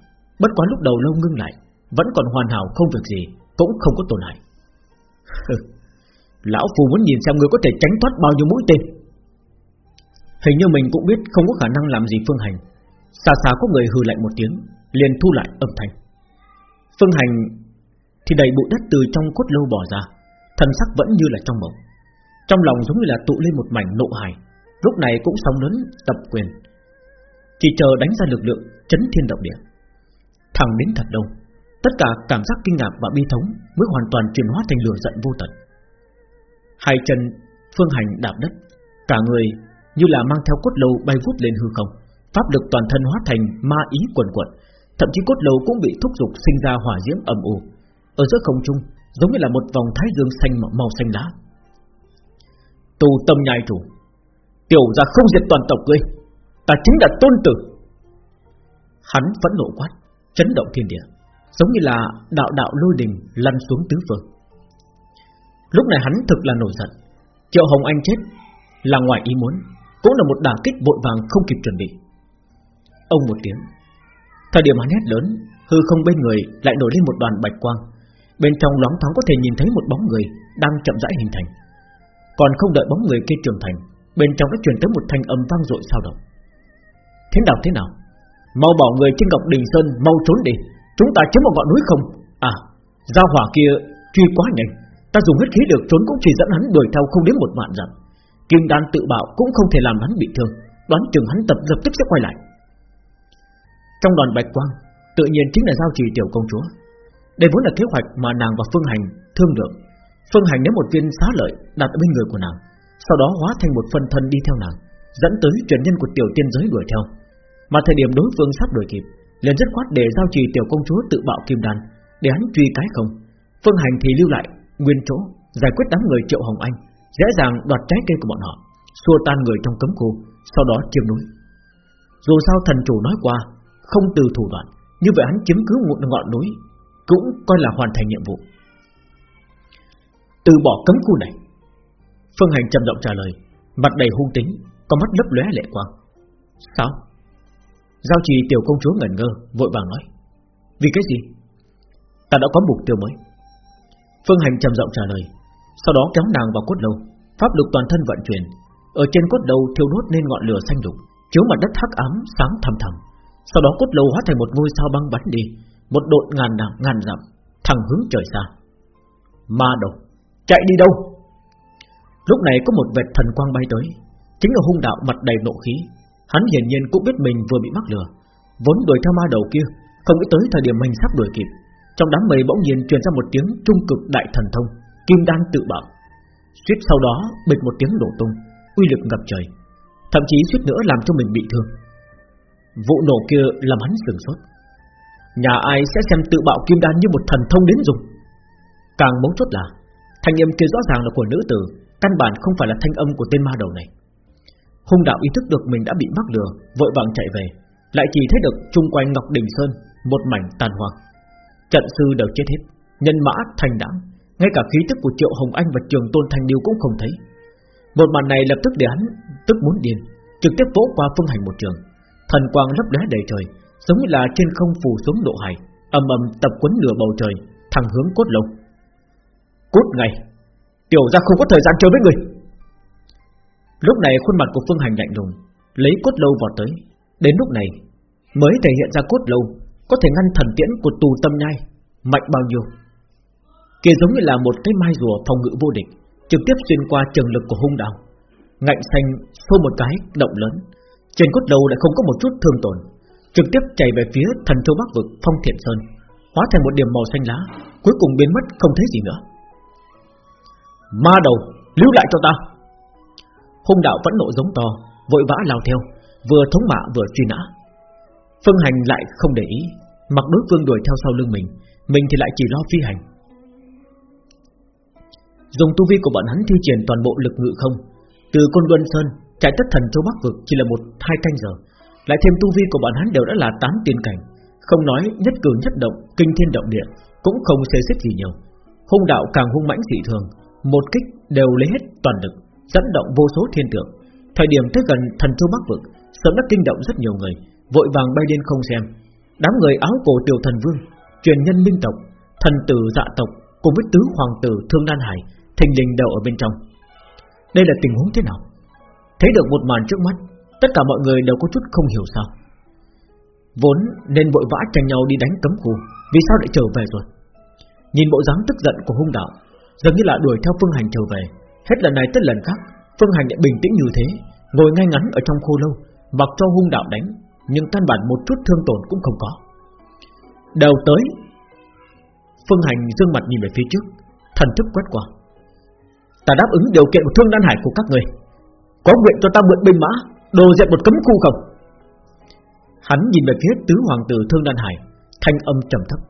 Bất quá lúc đầu lâu ngưng lại, Vẫn còn hoàn hảo không việc gì, Cũng không có tổn hại. Lão Phù muốn nhìn xem người có thể tránh thoát bao nhiêu mũi tên. Hình như mình cũng biết không có khả năng làm gì Phương Hành. Xa xa có người hừ lạnh một tiếng, Liền thu lại âm thanh. Phương Hành Thì đầy bụi đất từ trong cốt lâu bỏ ra Thần sắc vẫn như là trong mộng. Trong lòng giống như là tụ lên một mảnh nộ hài, Lúc này cũng sóng lớn tập quyền. Chỉ chờ đánh ra lực lượng Chấn thiên động địa. Thẳng đến thật đâu Tất cả cảm giác kinh ngạc và bi thống Mới hoàn toàn chuyển hóa thành lửa giận vô tận. Hai chân, Phương Hành đạp đất, Cả người như là mang theo cốt lâu bay vút lên hư không. Pháp lực toàn thân hóa thành ma ý quần quận Thậm chí cốt lâu cũng bị thúc giục sinh ra hỏa diễm ầm ù Ở giữa không trung, Giống như là một vòng thái dương xanh màu xanh lá. Tù tâm nhai chủ, Tiểu ra không diệt toàn tộc ngươi, Ta chính là tôn tử. Hắn vẫn nộ quát. Chấn động thiên địa, Giống như là đạo đạo lôi đình lăn xuống tứ phương. Lúc này hắn thực là nổi giận. Triệu Hồng Anh chết Là ngoài ý muốn, Cũng là một đả kích vội vàng không kịp chuẩn bị. Ông một tiếng, Thời điểm hắn hét lớn, Hư không bên người lại nổi lên một đoàn bạch quang. Bên trong loáng thoáng có thể nhìn thấy một bóng người Đang chậm rãi hình thành. Còn không đợi bóng người kia trưởng thành, Bên trong đã truyền tới một thanh âm vang dội sao động. Thế nào thế nào? Mau bảo người trên ngọc đình sơn mau trốn đi. Chúng ta chiếm một ngọn núi không? À Giao hỏa kia truy quá nhanh. Ta dùng hết khí lực trốn cũng chỉ dẫn hắn đuổi theo không đến một vạn dặm. Kim đan tự bạo cũng không thể làm hắn bị thương. Đoán chừng hắn tập lập tức sẽ quay lại. Trong đoàn bạch quang, Tự nhiên chính là giao trì tiểu công chúa. Đây vốn là kế hoạch mà nàng và Phương Hành thương lượng. Phương Hành nếu một viên xá lợi đặt ở bên người của nàng, Sau đó hóa thành một phần thân đi theo nàng, Dẫn tới truyền nhân của tiểu tiên giới đuổi theo. Mà thời điểm đối phương sắp đuổi kịp, liền rất khoát để giao trì tiểu công chúa tự bạo kim đan, Để hắn truy cái không. Phương hành thì lưu lại, nguyên chỗ, Giải quyết đám người triệu hồng anh, Dễ dàng đoạt trái cây của bọn họ, Xua tan người trong cấm khu, Sau đó chiếm núi. Dù sao thần chủ nói qua, Không từ thủ đoạn, Như vậy hắn chiếm cứ một ngọn núi, Cũng coi là hoàn thành nhiệm vụ. Từ bỏ cấm khu này, Phương Hành trầm giọng trả lời, Mặt đầy hung tính Có mắt lấp lóe lệ quang. Sao? Giao trì tiểu công chúa ngẩn ngơ, Vội vàng nói, Vì cái gì? Ta đã có mục tiêu mới. Phương Hành trầm giọng trả lời, Sau đó kéo nàng vào cốt lâu. Pháp lực toàn thân vận chuyển, Ở trên cốt lâu thiêu đốt nên ngọn lửa xanh đục, Chiếu mặt đất hắc ám sáng thầm thầm. Sau đó cốt lâu hóa thành một ngôi sao băng bắn đi, Một đội ngàn nặng ngàn dặm, Thẳng hướng trời xa. Ma đầu, Chạy đi đâu? Lúc này có một vệt thần quang bay tới, Chính là hung đạo mặt đầy nộ khí Hắn hiển nhiên cũng biết mình vừa bị mắc lừa. Vốn đuổi theo ma đầu kia, Không nghĩ tới thời điểm mình sắp đuổi kịp. Trong đám mây bỗng nhiên truyền ra một tiếng trung cực đại thần thông, Kim đan tự bạo Suýt sau đó, bịch một tiếng đổ tung, Uy lực ngập trời. Thậm chí suýt nữa làm cho mình bị thương. Vụ nổ kia làm hắn sửng sốt. Nhà ai sẽ xem tự bạo kim đan như một thần thông đến dùng? Càng mấu chốt là, Thanh âm kia rõ ràng là của nữ tử, Căn bản không phải là thanh âm của tên ma đầu này. Hung đạo ý thức được mình đã bị mắc lừa Vội vàng chạy về. Lại chỉ thấy được chung quanh Ngọc Đình Sơn Một mảnh tàn hoang. Trận sư đều chết hết Nhân mã thành đám, Ngay cả khí tức của Triệu Hồng Anh và Trường Tôn Thanh Điêu cũng không thấy. Một màn này lập tức để hắn Tức muốn điên Trực tiếp vỗ qua phương hành một trường. Thần quang lấp lóe đầy trời Giống như là trên không phủ xuống độ hải ầm ầm tập quấn nửa bầu trời Thẳng hướng cốt lông Cút ngay Tiểu ra không có thời gian chơi với người. Lúc này khuôn mặt của Phương Hành lạnh lùng, Lấy cốt lâu vào tới. Đến lúc này, mới thể hiện ra cốt lâu, Có thể ngăn thần tiễn của tù tâm nhai Mạnh bao nhiêu. Kia giống như là một cái mai rùa phòng ngự vô địch, Trực tiếp xuyên qua trường lực của hung đạo Ngạnh xanh, xô một cái, động lớn. Trên cốt lâu lại không có một chút thương tổn, Trực tiếp chạy về phía thần châu bắc vực phong thiện sơn, Hóa thành một điểm màu xanh lá, Cuối cùng biến mất không thấy gì nữa. Ma đầu, Lưu lại cho ta. Hung đạo vẫn nộ giống to, Vội vã lao theo, Vừa thống mạ vừa truy nã. Phương hành lại không để ý, Mặc đối phương đuổi theo sau lưng mình Mình thì lại chỉ lo phi hành. Dùng tu vi của bọn hắn thi triển toàn bộ lực ngự không, Từ Côn Luân Sơn Chạy tất thần châu Bắc Vực chỉ là một, hai canh giờ, Lại thêm tu vi của bọn hắn đều đã là tám tiên cảnh, Không nói nhất cử nhất động, Kinh thiên động địa, Cũng không xê xích gì nhiều. Hung đạo càng hung mãnh dị thường, Một kích đều lấy hết toàn lực dẫn động vô số thiên tượng. Thời điểm tới gần thần châu Bắc vực, sớm đã kinh động rất nhiều người, vội vàng bay lên không xem. Đám người áo cổ tiểu thần vương, truyền nhân minh tộc, thần tử dạ tộc cùng với tứ hoàng tử thương đan hải, thình lình đều ở bên trong. Đây là tình huống thế nào? Thấy được một màn trước mắt, tất cả mọi người đều có chút không hiểu sao. Vốn nên vội vã tranh nhau đi đánh cấm khu, vì sao lại trở về rồi? Nhìn bộ dáng tức giận của hung đạo, dường như là đuổi theo phương hành trở về, Hết lần này tới lần khác, Phương Hành lại bình tĩnh như thế, Ngồi ngay ngắn ở trong khô lâu, Mặc cho hung đạo đánh, Nhưng căn bản một chút thương tổn cũng không có. Đầu tới, Phương Hành dương mặt nhìn về phía trước, Thần thức quét qua. Ta đáp ứng điều kiện của thương đan hải của các người. Có nguyện cho ta mượn binh mã, Đồ dẹp một cấm khu không? Hắn nhìn về phía tứ hoàng tử thương đan hải, Thanh âm trầm thấp.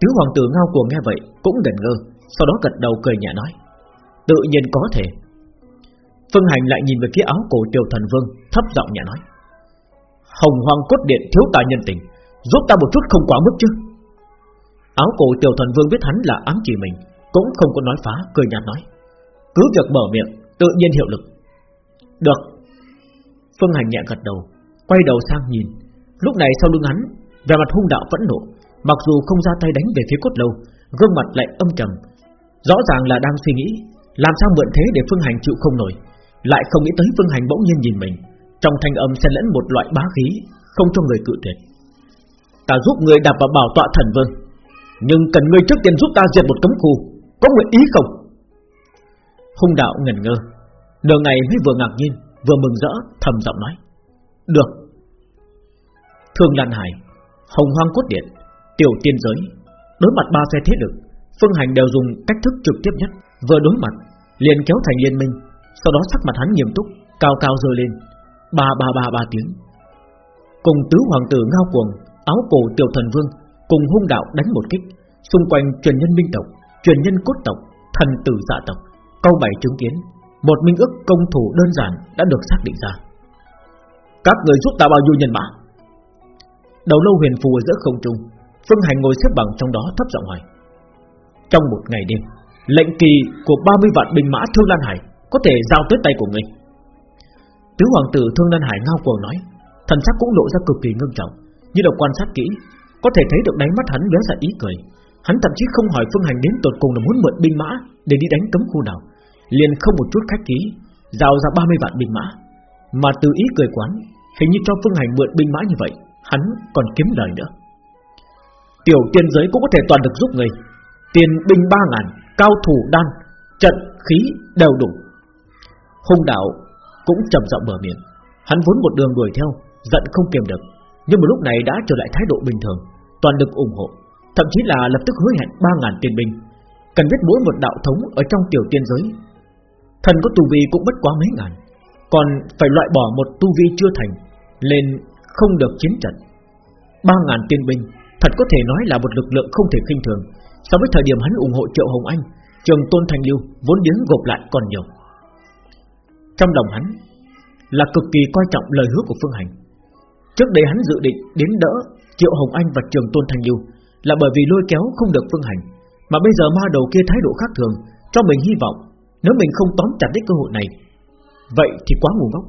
Tứ hoàng tử ngao cuồng nghe vậy Cũng đần ngơ, Sau đó gật đầu cười nhẹ nói. Tự nhiên có thể. Phương Hành lại nhìn về phía áo cổ tiểu thần vương, Thấp giọng nhẹ nói, Hồng hoàng cốt điện thiếu tài nhân tình, Giúp ta một chút không quá mức chứ? Áo cổ tiểu thần vương biết hắn là ám chỉ mình, Cũng không có nói phá, Cười nhạt nói, Cứ việc mở miệng, tự nhiên hiệu lực. Được. Phương Hành nhẹ gật đầu, Quay đầu sang nhìn. Lúc này sau lưng hắn Về mặt hung đạo vẫn nộ, Mặc dù không ra tay đánh về phía cốt lâu, Gương mặt lại âm trầm, Rõ ràng là đang suy nghĩ làm sao mượn thế để Phương Hành chịu không nổi? Lại không nghĩ tới Phương Hành bỗng nhiên nhìn mình. Trong thanh âm xen lẫn một loại bá khí, Không cho người cự tuyệt. Ta giúp người đạp vào bảo tọa thần vương, Nhưng cần người trước tiên giúp ta diệt một cấm khu. Có nguyện ý không? Hung đạo ngẩn ngơ. Nửa ngày mới vừa ngạc nhiên, Vừa mừng rỡ, thầm giọng nói. Được. Thương Lan Hải, Hồng Hoang Cốt Điện, Tiểu Tiên Giới. Đối mặt ba phe thế lực, Phương Hành đều dùng cách thức trực tiếp nhất. Vừa đối mặt, liền kéo thành liên minh, Sau đó sắc mặt hắn nghiêm túc, Cao cao rơi lên, Ba ba ba ba tiếng. Cùng tứ hoàng tử ngao cuồng Áo cổ tiểu thần vương Cùng hung đạo đánh một kích, Xung quanh truyền nhân minh tộc, Truyền nhân cốt tộc, Thần tử dạ tộc, Câu bảy chứng kiến, Một minh ước công thủ đơn giản đã được xác định ra. Các người giúp ta bao nhiêu nhân mã? Đầu lâu huyền phù ở giữa không trung, Phương Hành ngồi xếp bằng trong đó thấp giọng hỏi. Trong một ngày đêm Lệnh kỳ của 30 vạn binh mã Thương Lan Hải Có thể giao tới tay của ngươi Tứ hoàng tử Thương Lan Hải ngao cuồng nói, Thần sắc cũng lộ ra cực kỳ ngưng trọng, Như là quan sát kỹ, Có thể thấy được đáy mắt hắn lóe ra ý cười. Hắn thậm chí không hỏi Phương Hành đến tột cùng là muốn mượn binh mã Để đi đánh cấm khu nào, liền không một chút khách ký Giao ra 30 vạn binh mã. Mà từ ý cười quán, Hình như cho Phương Hành mượn binh mã như vậy, Hắn còn kiếm lời nữa. Tiểu tiên giới cũng có thể toàn được giúp người, Tiền binh ba ngàn Cao thủ đan Trận khí đều đủ. Hung đạo cũng trầm giọng mở miệng. Hắn vốn một đường đuổi theo, Giận không kiềm được. Nhưng một lúc này đã trở lại thái độ bình thường, Toàn được ủng hộ. Thậm chí là lập tức hứa hẹn ba ngàn tiền binh. Cần biết mỗi một đạo thống ở trong tiểu tiên giới, Thần có tu vi cũng bất quá mấy ngàn. Còn phải loại bỏ một tu vi chưa thành, Lên không được chiến trận. Ba ngàn tiên binh, Thật có thể nói là một lực lượng không thể khinh thường. So với thời điểm hắn ủng hộ Triệu Hồng Anh, Trường Tôn Thành Lưu vốn điếng gộp lại còn nhiều. Trong lòng hắn Là cực kỳ coi trọng lời hứa của Phương Hành. Trước đây hắn dự định đến đỡ Triệu Hồng Anh và Trường Tôn Thành Lưu Là bởi vì lôi kéo không được Phương Hành, Mà bây giờ ma đầu kia thái độ khác thường, Cho mình hy vọng Nếu mình không tóm chặt đến cơ hội này, Vậy thì quá ngu ngốc.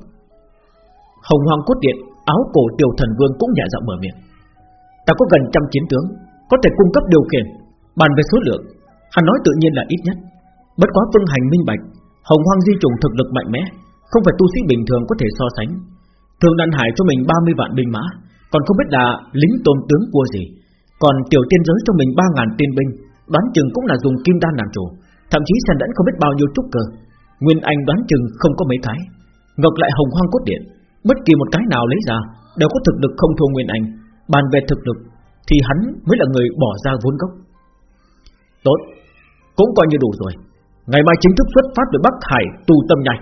Hồng Hoàng Cốt Điện, Áo cổ tiểu thần vương cũng nhẹ giọng mở miệng. Ta có gần trăm chiến tướng, Có thể cung cấp điều khiển Bàn về số lượng, Hắn nói tự nhiên là ít nhất. Bất quá phương hành minh bạch, Hồng hoang di trùng thực lực mạnh mẽ, Không phải tu sĩ bình thường có thể so sánh. Thường đàn hải cho mình 30 vạn binh mã, Còn không biết là lính tôn tướng cua gì. Còn tiểu tiên giới cho mình 3.000 tiên binh, Đoán chừng cũng là dùng kim đan làm chủ, Thậm chí sàn đẫn không biết bao nhiêu trúc cơ. Nguyên Anh đoán chừng không có mấy cái. Ngược lại hồng hoang cốt điện, Bất kỳ một cái nào lấy ra, Đều có thực lực không thua Nguyên Anh. Bàn về thực lực, Thì hắn mới là người bỏ ra vốn gốc. Tốt. Cũng coi như đủ rồi. Ngày mai chính thức xuất phát từ Bắc Hải tu tâm nhai.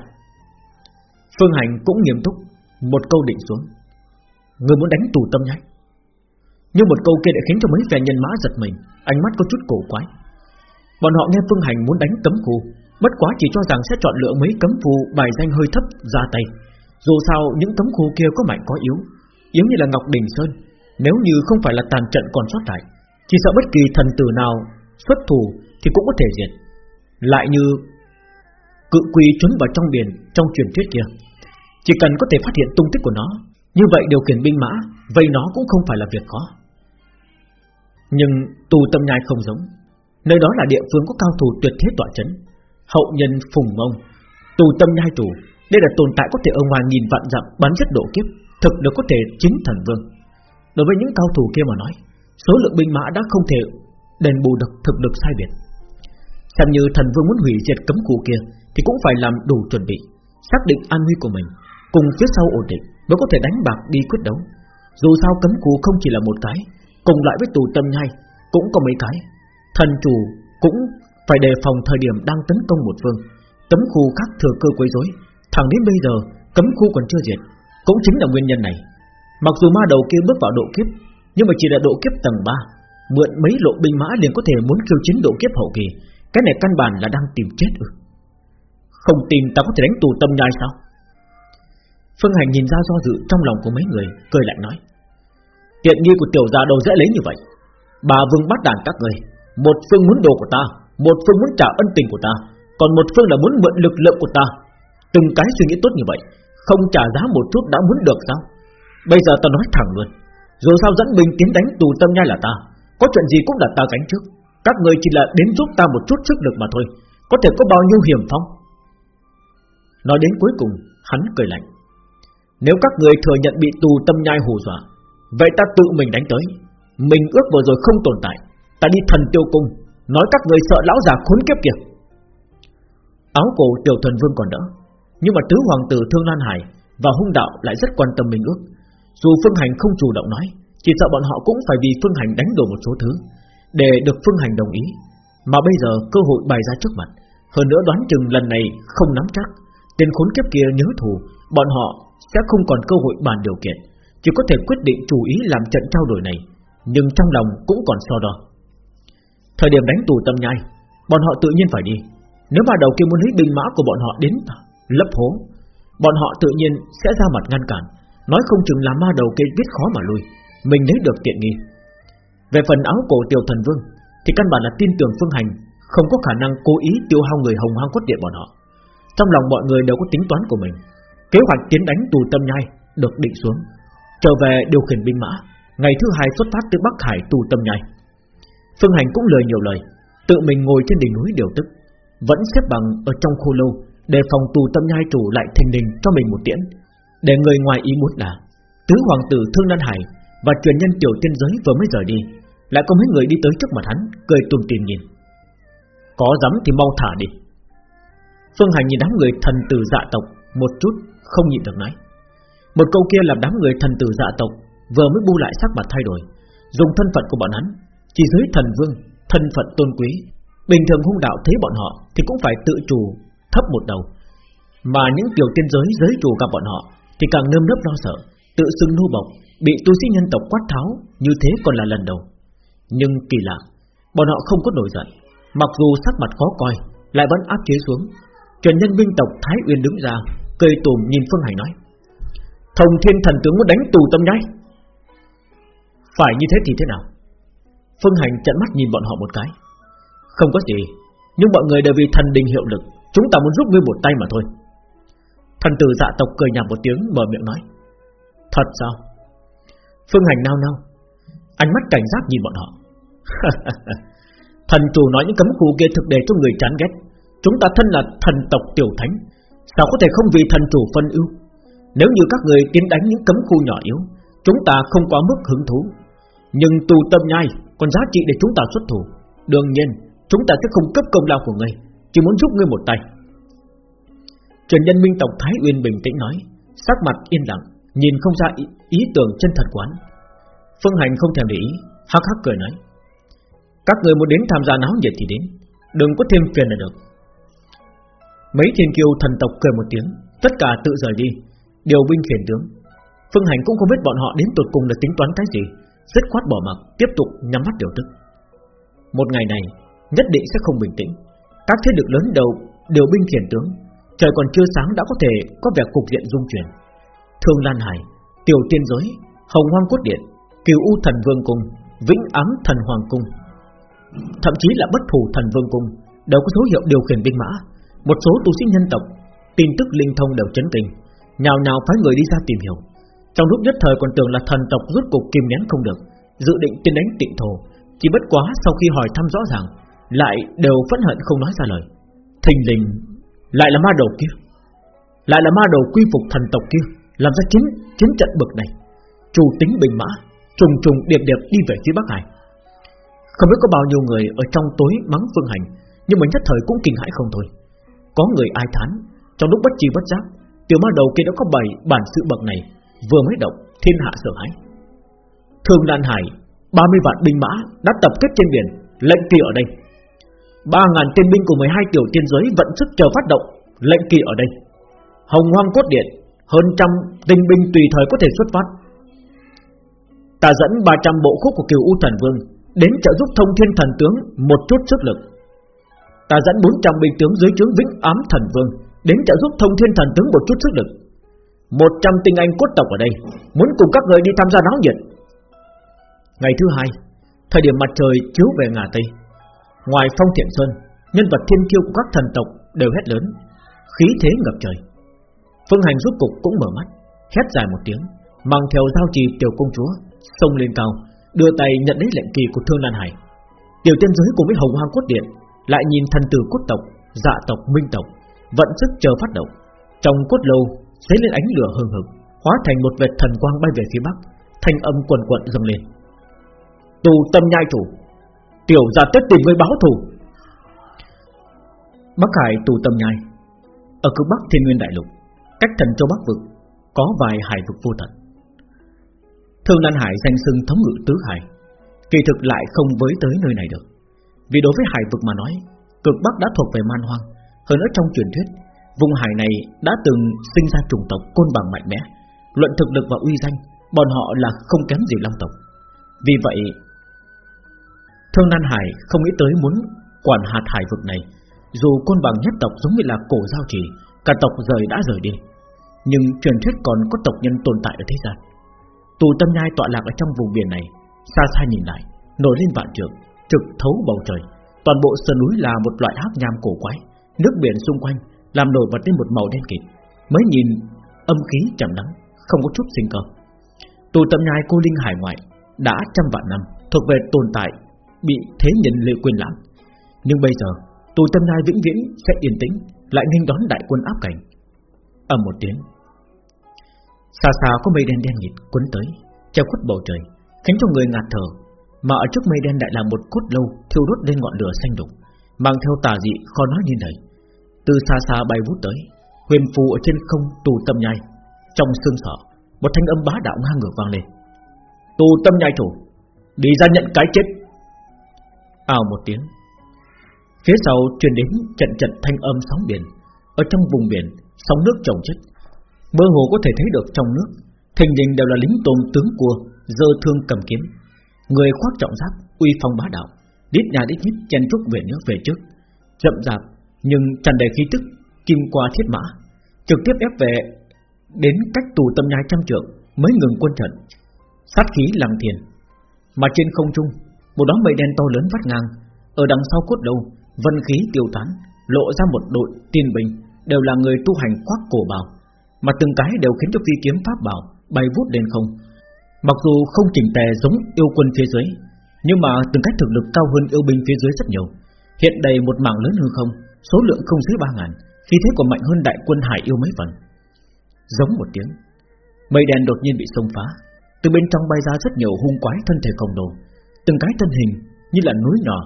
Phương Hành cũng nghiêm túc, Một câu định xuống. Người muốn đánh tù tâm nhai. Nhưng một câu kia đã khiến cho mấy phe nhân mã giật mình, Ánh mắt có chút cổ quái. Bọn họ nghe Phương Hành muốn đánh cấm khu, Bất quá chỉ cho rằng sẽ chọn lựa mấy cấm phù bài danh hơi thấp ra tay. Dù sao, những cấm khu kia có mạnh có yếu Yếu như là Ngọc Đình Sơn. Nếu như không phải là tàn trận còn sót lại, Chỉ sợ bất kỳ thần tử nào xuất thủ thì cũng có thể diệt. Lại như cự quy trốn vào trong biển trong truyền thuyết kia, chỉ cần có thể phát hiện tung tích của nó, như vậy điều khiển binh mã vây nó cũng không phải là việc khó. Nhưng tù tâm nhai không giống, nơi đó là địa phương có cao thủ tuyệt thế tọa chấn, hậu nhân phùng mông, tù tâm nhai chủ, đây là tồn tại có thể ở ngoài nhìn vạn dặm bắn rất độ kiếp, thực được có thể chính thần vương. Đối với những cao thủ kia mà nói, số lượng binh mã đã không thể đền bù được thực lực sai biệt. Xem như thần vương muốn hủy diệt cấm khu kia thì cũng phải làm đủ chuẩn bị, xác định an nguy của mình, cùng phía sau ổn định mới có thể đánh bạc đi quyết đấu. Dù sao cấm khu không chỉ là một cái, cùng lại với tù tâm nhai cũng có mấy cái. Thần chủ cũng phải đề phòng thời điểm đang tấn công một phương, cấm khu khác thừa cơ quấy rối, thẳng đến bây giờ cấm khu còn chưa diệt, cũng chính là nguyên nhân này. Mặc dù ma đầu kia bước vào độ kiếp, nhưng mà chỉ là độ kiếp tầng 3 Mượn mấy lộ binh mã liền có thể muốn khiêu chiến độ kiếp hậu kỳ. Cái này căn bản là đang tìm chết ư. Không tìm ta có thể đánh tù tâm nhai sao? Phương Hành nhìn ra do dự trong lòng của mấy người, Cười lại nói. Tiện nghi của tiểu gia đâu dễ lấy như vậy. Bà vương bắt đàn các người. Một phương muốn đồ của ta, Một phương muốn trả ân tình của ta, Còn một phương là muốn mượn lực lượng của ta. Từng cái suy nghĩ tốt như vậy, Không trả giá một chút đã muốn được sao? Bây giờ ta nói thẳng luôn. Dù sao dẫn binh tiến đánh tù tâm nhai là ta có chuyện gì cũng là ta gánh trước. Các người chỉ là đến giúp ta một chút sức lực mà thôi. Có thể có bao nhiêu hiểm phong? Nói đến cuối cùng, Hắn cười lạnh. Nếu các người thừa nhận bị tù tâm nhai hù dọa, Vậy ta tự mình đánh tới. Mình ước vừa rồi không tồn tại. Ta đi thần tiêu cung, Nói các người sợ lão già khốn kiếp kìa. Áo cổ tiểu thần vương còn đỡ, Nhưng mà tứ hoàng tử Thương Lan Hải Và hung đạo lại rất quan tâm mình ước. Dù phương hành không chủ động nói chỉ sợ bọn họ cũng phải vì Phương Hành đánh đổ một số thứ, Để được Phương Hành đồng ý. Mà bây giờ cơ hội bày ra trước mặt, Hơn nữa đoán chừng lần này không nắm chắc, Tên khốn kiếp kia nhớ thù, Bọn họ sẽ không còn cơ hội bàn điều kiện, Chỉ có thể quyết định chủ ý làm trận trao đổi này, Nhưng trong lòng cũng còn so đo. Thời điểm đánh tù tâm nhai, Bọn họ tự nhiên phải đi. Nếu mà đầu kia muốn lấy binh mã của bọn họ đến lấp hố, Bọn họ tự nhiên sẽ ra mặt ngăn cản, Nói không chừng là ma đầu kia biết khó mà lui. Mình lấy được tiện nghi. Về phần áo cổ tiểu thần vương, Thì căn bản là tin tưởng phương hành, Không có khả năng cố ý tiêu hao người hồng hoang cốt địa bọn họ. Trong lòng mọi người đều có tính toán của mình. Kế hoạch tiến đánh tù tâm nhai Được định xuống. Trở về điều khiển binh mã, Ngày thứ hai xuất phát từ Bắc Hải tù tâm nhai. Phương Hành cũng lời nhiều lời, Tự mình ngồi trên đỉnh núi điều tức, Vẫn xếp bằng ở trong khô lâu, Để phòng tù tâm nhai chủ lại thình đình cho mình một tiễn. Để người ngoài ý muốn là, Tứ hoàng tử Thương Lan Hải và truyền nhân tiểu tiên giới vừa mới rời đi Lại có mấy người đi tới trước mặt hắn Cười tùm tìm nhìn. Có dám thì mau thả đi. Phương Hành nhìn đám người thần tử dạ tộc Một chút không nhịn được nói. Một câu kia làm đám người thần tử dạ tộc Vừa mới bu lại sắc mặt thay đổi Dùng thân phận của bọn hắn Chỉ dưới thần vương, thân phận tôn quý. Bình thường hung đạo thấy bọn họ Thì cũng phải tự chủ thấp một đầu. Mà những tiểu tiên giới giới chủ gặp bọn họ Thì càng nơm nớp lo sợ Tự xưng nô bộc. Bị tu sĩ nhân tộc quát tháo Như thế còn là lần đầu. Nhưng kỳ lạ, Bọn họ không có nổi giận, Mặc dù sắc mặt khó coi, Lại vẫn áp chế xuống. Truyền nhân binh tộc Thái Uyên đứng ra, Cười tùm nhìn Phương Hải nói, Thông thiên thần tướng muốn đánh tù tâm nhai. Phải như thế thì thế nào? Phương Hành trận mắt nhìn bọn họ một cái. Không có gì, Nhưng mọi người đều vì thần đình hiệu lực, Chúng ta muốn giúp ngươi một tay mà thôi. Thần tử dạ tộc cười nhạt một tiếng, mở miệng nói, Thật sao? Phương Hành nao nao Ánh mắt cảnh giác nhìn bọn họ. Thần chủ nói những cấm khu kia thực để cho người chán ghét. Chúng ta thân là thần tộc tiểu thánh Sao có thể không vì thần chủ phân ưu? Nếu như các người tiến đánh những cấm khu nhỏ yếu Chúng ta không quá mức hứng thú. Nhưng tù tâm nhai Còn giá trị để chúng ta xuất thủ. Đương nhiên chúng ta sẽ không cấp công lao của ngươi Chỉ muốn giúp ngươi một tay. Trần nhân minh tộc Thái Uyên bình tĩnh nói Sắc mặt yên lặng Nhìn không ra ý, ý tưởng chân thật quán Phương Hành không thèm để ý Hắc hắc cười nói Các người muốn đến tham gia náo nhiệt thì đến Đừng có thêm phiền là được. Mấy thiên kiêu thần tộc cười một tiếng Tất cả tự rời đi Điều binh khiển tướng. Phương Hành cũng không biết bọn họ đến tụt cùng là tính toán cái gì Rất khoát bỏ mặc Tiếp tục nhắm mắt điều tức. Một ngày này nhất định sẽ không bình tĩnh. Các thế lực lớn đầu điều binh khiển tướng Trời còn chưa sáng đã có thể Có vẻ cục diện dung chuyển. Thương Lan Hải, Tiểu Tiên Giới, Hồng Hoang Cốt Điện, Kiều U Thần Vương Cung, Vĩnh Ám Thần Hoàng Cung. Thậm chí là bất thủ Thần Vương Cung, Đều có dấu hiệu điều khiển binh mã. Một số tu sĩ nhân tộc, Tin tức linh thông đều chấn kinh, Nhào nhào phái người đi ra tìm hiểu. Trong lúc nhất thời còn tưởng là thần tộc rút cục kìm nén không được, Dự định tiến đánh tịnh thổ, Chỉ bất quá sau khi hỏi thăm rõ ràng, Lại đều phẫn hận không nói ra lời. Thình lình, Lại là ma đầu kia, Lại là ma đầu quy phục thần tộc kia. Làm ra chiến chiến trận bực này. Chủ tính bình mã, Trùng trùng điệp điệp đi về phía Bắc Hải. Không biết có bao nhiêu người ở trong tối mắng phương hành, Nhưng mà nhất thời cũng kinh hãi không thôi. Có người ai thán, Trong lúc bất chi bất giác, Tiểu ma đầu kia đã có bảy bản sự bậc này, Vừa mới động, thiên hạ sợ hãi. Thường Đan Hải 30 vạn binh mã đã tập kết trên biển, Lệnh kỳ ở đây. 3.000 tiên binh của 12 tiểu tiên giới Vận sức chờ phát động, Lệnh kỳ ở đây. Hồng hoang cốt điện hơn trăm tinh binh tùy thời có thể xuất phát. Ta dẫn 300 bộ khúc của kiều U Thần Vương Đến trợ giúp thông thiên thần tướng Một chút sức lực. Ta dẫn 400 binh tướng dưới trướng Vĩnh Ám Thần Vương Đến trợ giúp thông thiên thần tướng một chút sức lực. 100 tinh anh cốt tộc ở đây Muốn cùng các người đi tham gia náo nhiệt. Ngày thứ hai, Thời điểm mặt trời chiếu về ngả Tây, Ngoài phong thiện sơn, Nhân vật thiên kiêu của các thần tộc đều hét lớn, Khí thế ngập trời. Phương hành rút cục cũng mở mắt Hét dài một tiếng Mang theo giao trì tiểu công chúa Xông lên cao Đưa tay nhận lấy lệnh kỳ của Thương Lan Hải Tiểu tiên giới cùng với hồng hoang cốt điện lại nhìn thần tử cốt tộc, dạ tộc, minh tộc, vận sức chờ phát động. Trong cốt lâu, dấy lên ánh lửa hừng hực, hóa thành một vệt thần quang bay về phía bắc, thanh âm quần quận dâng lên. Tù tâm nhai chủ, tiểu gia tất tìm với báo thù. Bắc Hải tù tâm nhai, ở cực bắc thiên nguyên đại lục, cách thần châu bắc vực có vài hải vực vô tận. Thương Lan Hải danh xưng thống ngự tứ hải, kỳ thực lại không với tới nơi này được. Vì đối với hải vực mà nói Cực Bắc đã thuộc về man hoang. Hơn nữa trong truyền thuyết Vùng hải này đã từng sinh ra chủng tộc côn bằng mạnh mẽ. Luận thực lực và uy danh Bọn họ là không kém gì Long tộc. Vì vậy Thương Nan Hải không nghĩ tới muốn quản hạt hải vực này. Dù côn bằng nhất tộc giống như là cổ giao trì Cả tộc rời đã rời đi. Nhưng truyền thuyết còn có tộc nhân tồn tại ở thế gian. Tù tâm nhai tọa lạc ở trong vùng biển này, Xa xa nhìn lại, Nổi lên vạn trường Trực thấu bầu trời. Toàn bộ sơn núi là một loại hắc nham cổ quái, Nước biển xung quanh Làm nổi bật lên một màu đen kịt. Mới nhìn, âm khí trầm lắng, Không có chút sinh cơ. Tù tâm nhai cô linh hải ngoại, Đã trăm vạn năm, thuộc về tồn tại, Bị thế nhân lệ quyền lãng. Nhưng bây giờ, tù tâm nhai vĩnh viễn sẽ yên tĩnh, Lại nghênh đón đại quân áp cảnh. Ầm một tiếng Xa xa có mây đen đen nghịt cuốn tới Treo khuất bầu trời, Khiến cho người ngạt thở. Mà ở trước mây đen lại là một cốt lâu Thiêu đốt lên ngọn lửa xanh đục Mang theo tà dị khó nói như lời. Từ xa xa bay vút tới, Huyền phù ở trên không tù tâm nhai. Trong xương sở Một thanh âm bá đạo ngang ngược vang lên. Tù tâm nhai chủ Đi ra nhận cái chết. Ào một tiếng, Phía sau truyền đến trận trận thanh âm sóng biển. Ở trong vùng biển, Sóng nước chồng chất Mơ hồ có thể thấy được trong nước. Thình lình đều là lính tôm tướng cua, Dơ thương cầm kiếm. Người khoác trọng giáp, uy phong bá đạo, Đít nhà đít nhít chen trúc về nước về trước. Chậm rạp, nhưng tràn đầy khí tức, Kim qua thiết mã, Trực tiếp ép về Đến cách tù tâm nhai trăm trượng, Mới ngừng quân trận. Sát khí lăng thiền. Mà trên không trung, Một đám mây đen to lớn vắt ngang. Ở đằng sau cốt đầu, Vân khí tiêu tán, Lộ ra một đội tiên binh, Đều là người tu hành khoác cổ bào. Mà từng cái đều khiến cho phi kiếm pháp bảo Bay vút lên không. Mặc dù không chỉnh tề giống yêu quân phía dưới, Nhưng mà từng cách thực lực cao hơn yêu binh phía dưới rất nhiều. Hiện đầy một mảng lớn hư không, Số lượng không dưới ba ngàn, Khí thế còn mạnh hơn đại quân hải yêu mấy phần. Giống một tiếng, Mây đen đột nhiên bị xông phá. Từ bên trong bay ra rất nhiều hung quái thân thể khổng lồ, Từng cái thân hình như là núi nhỏ,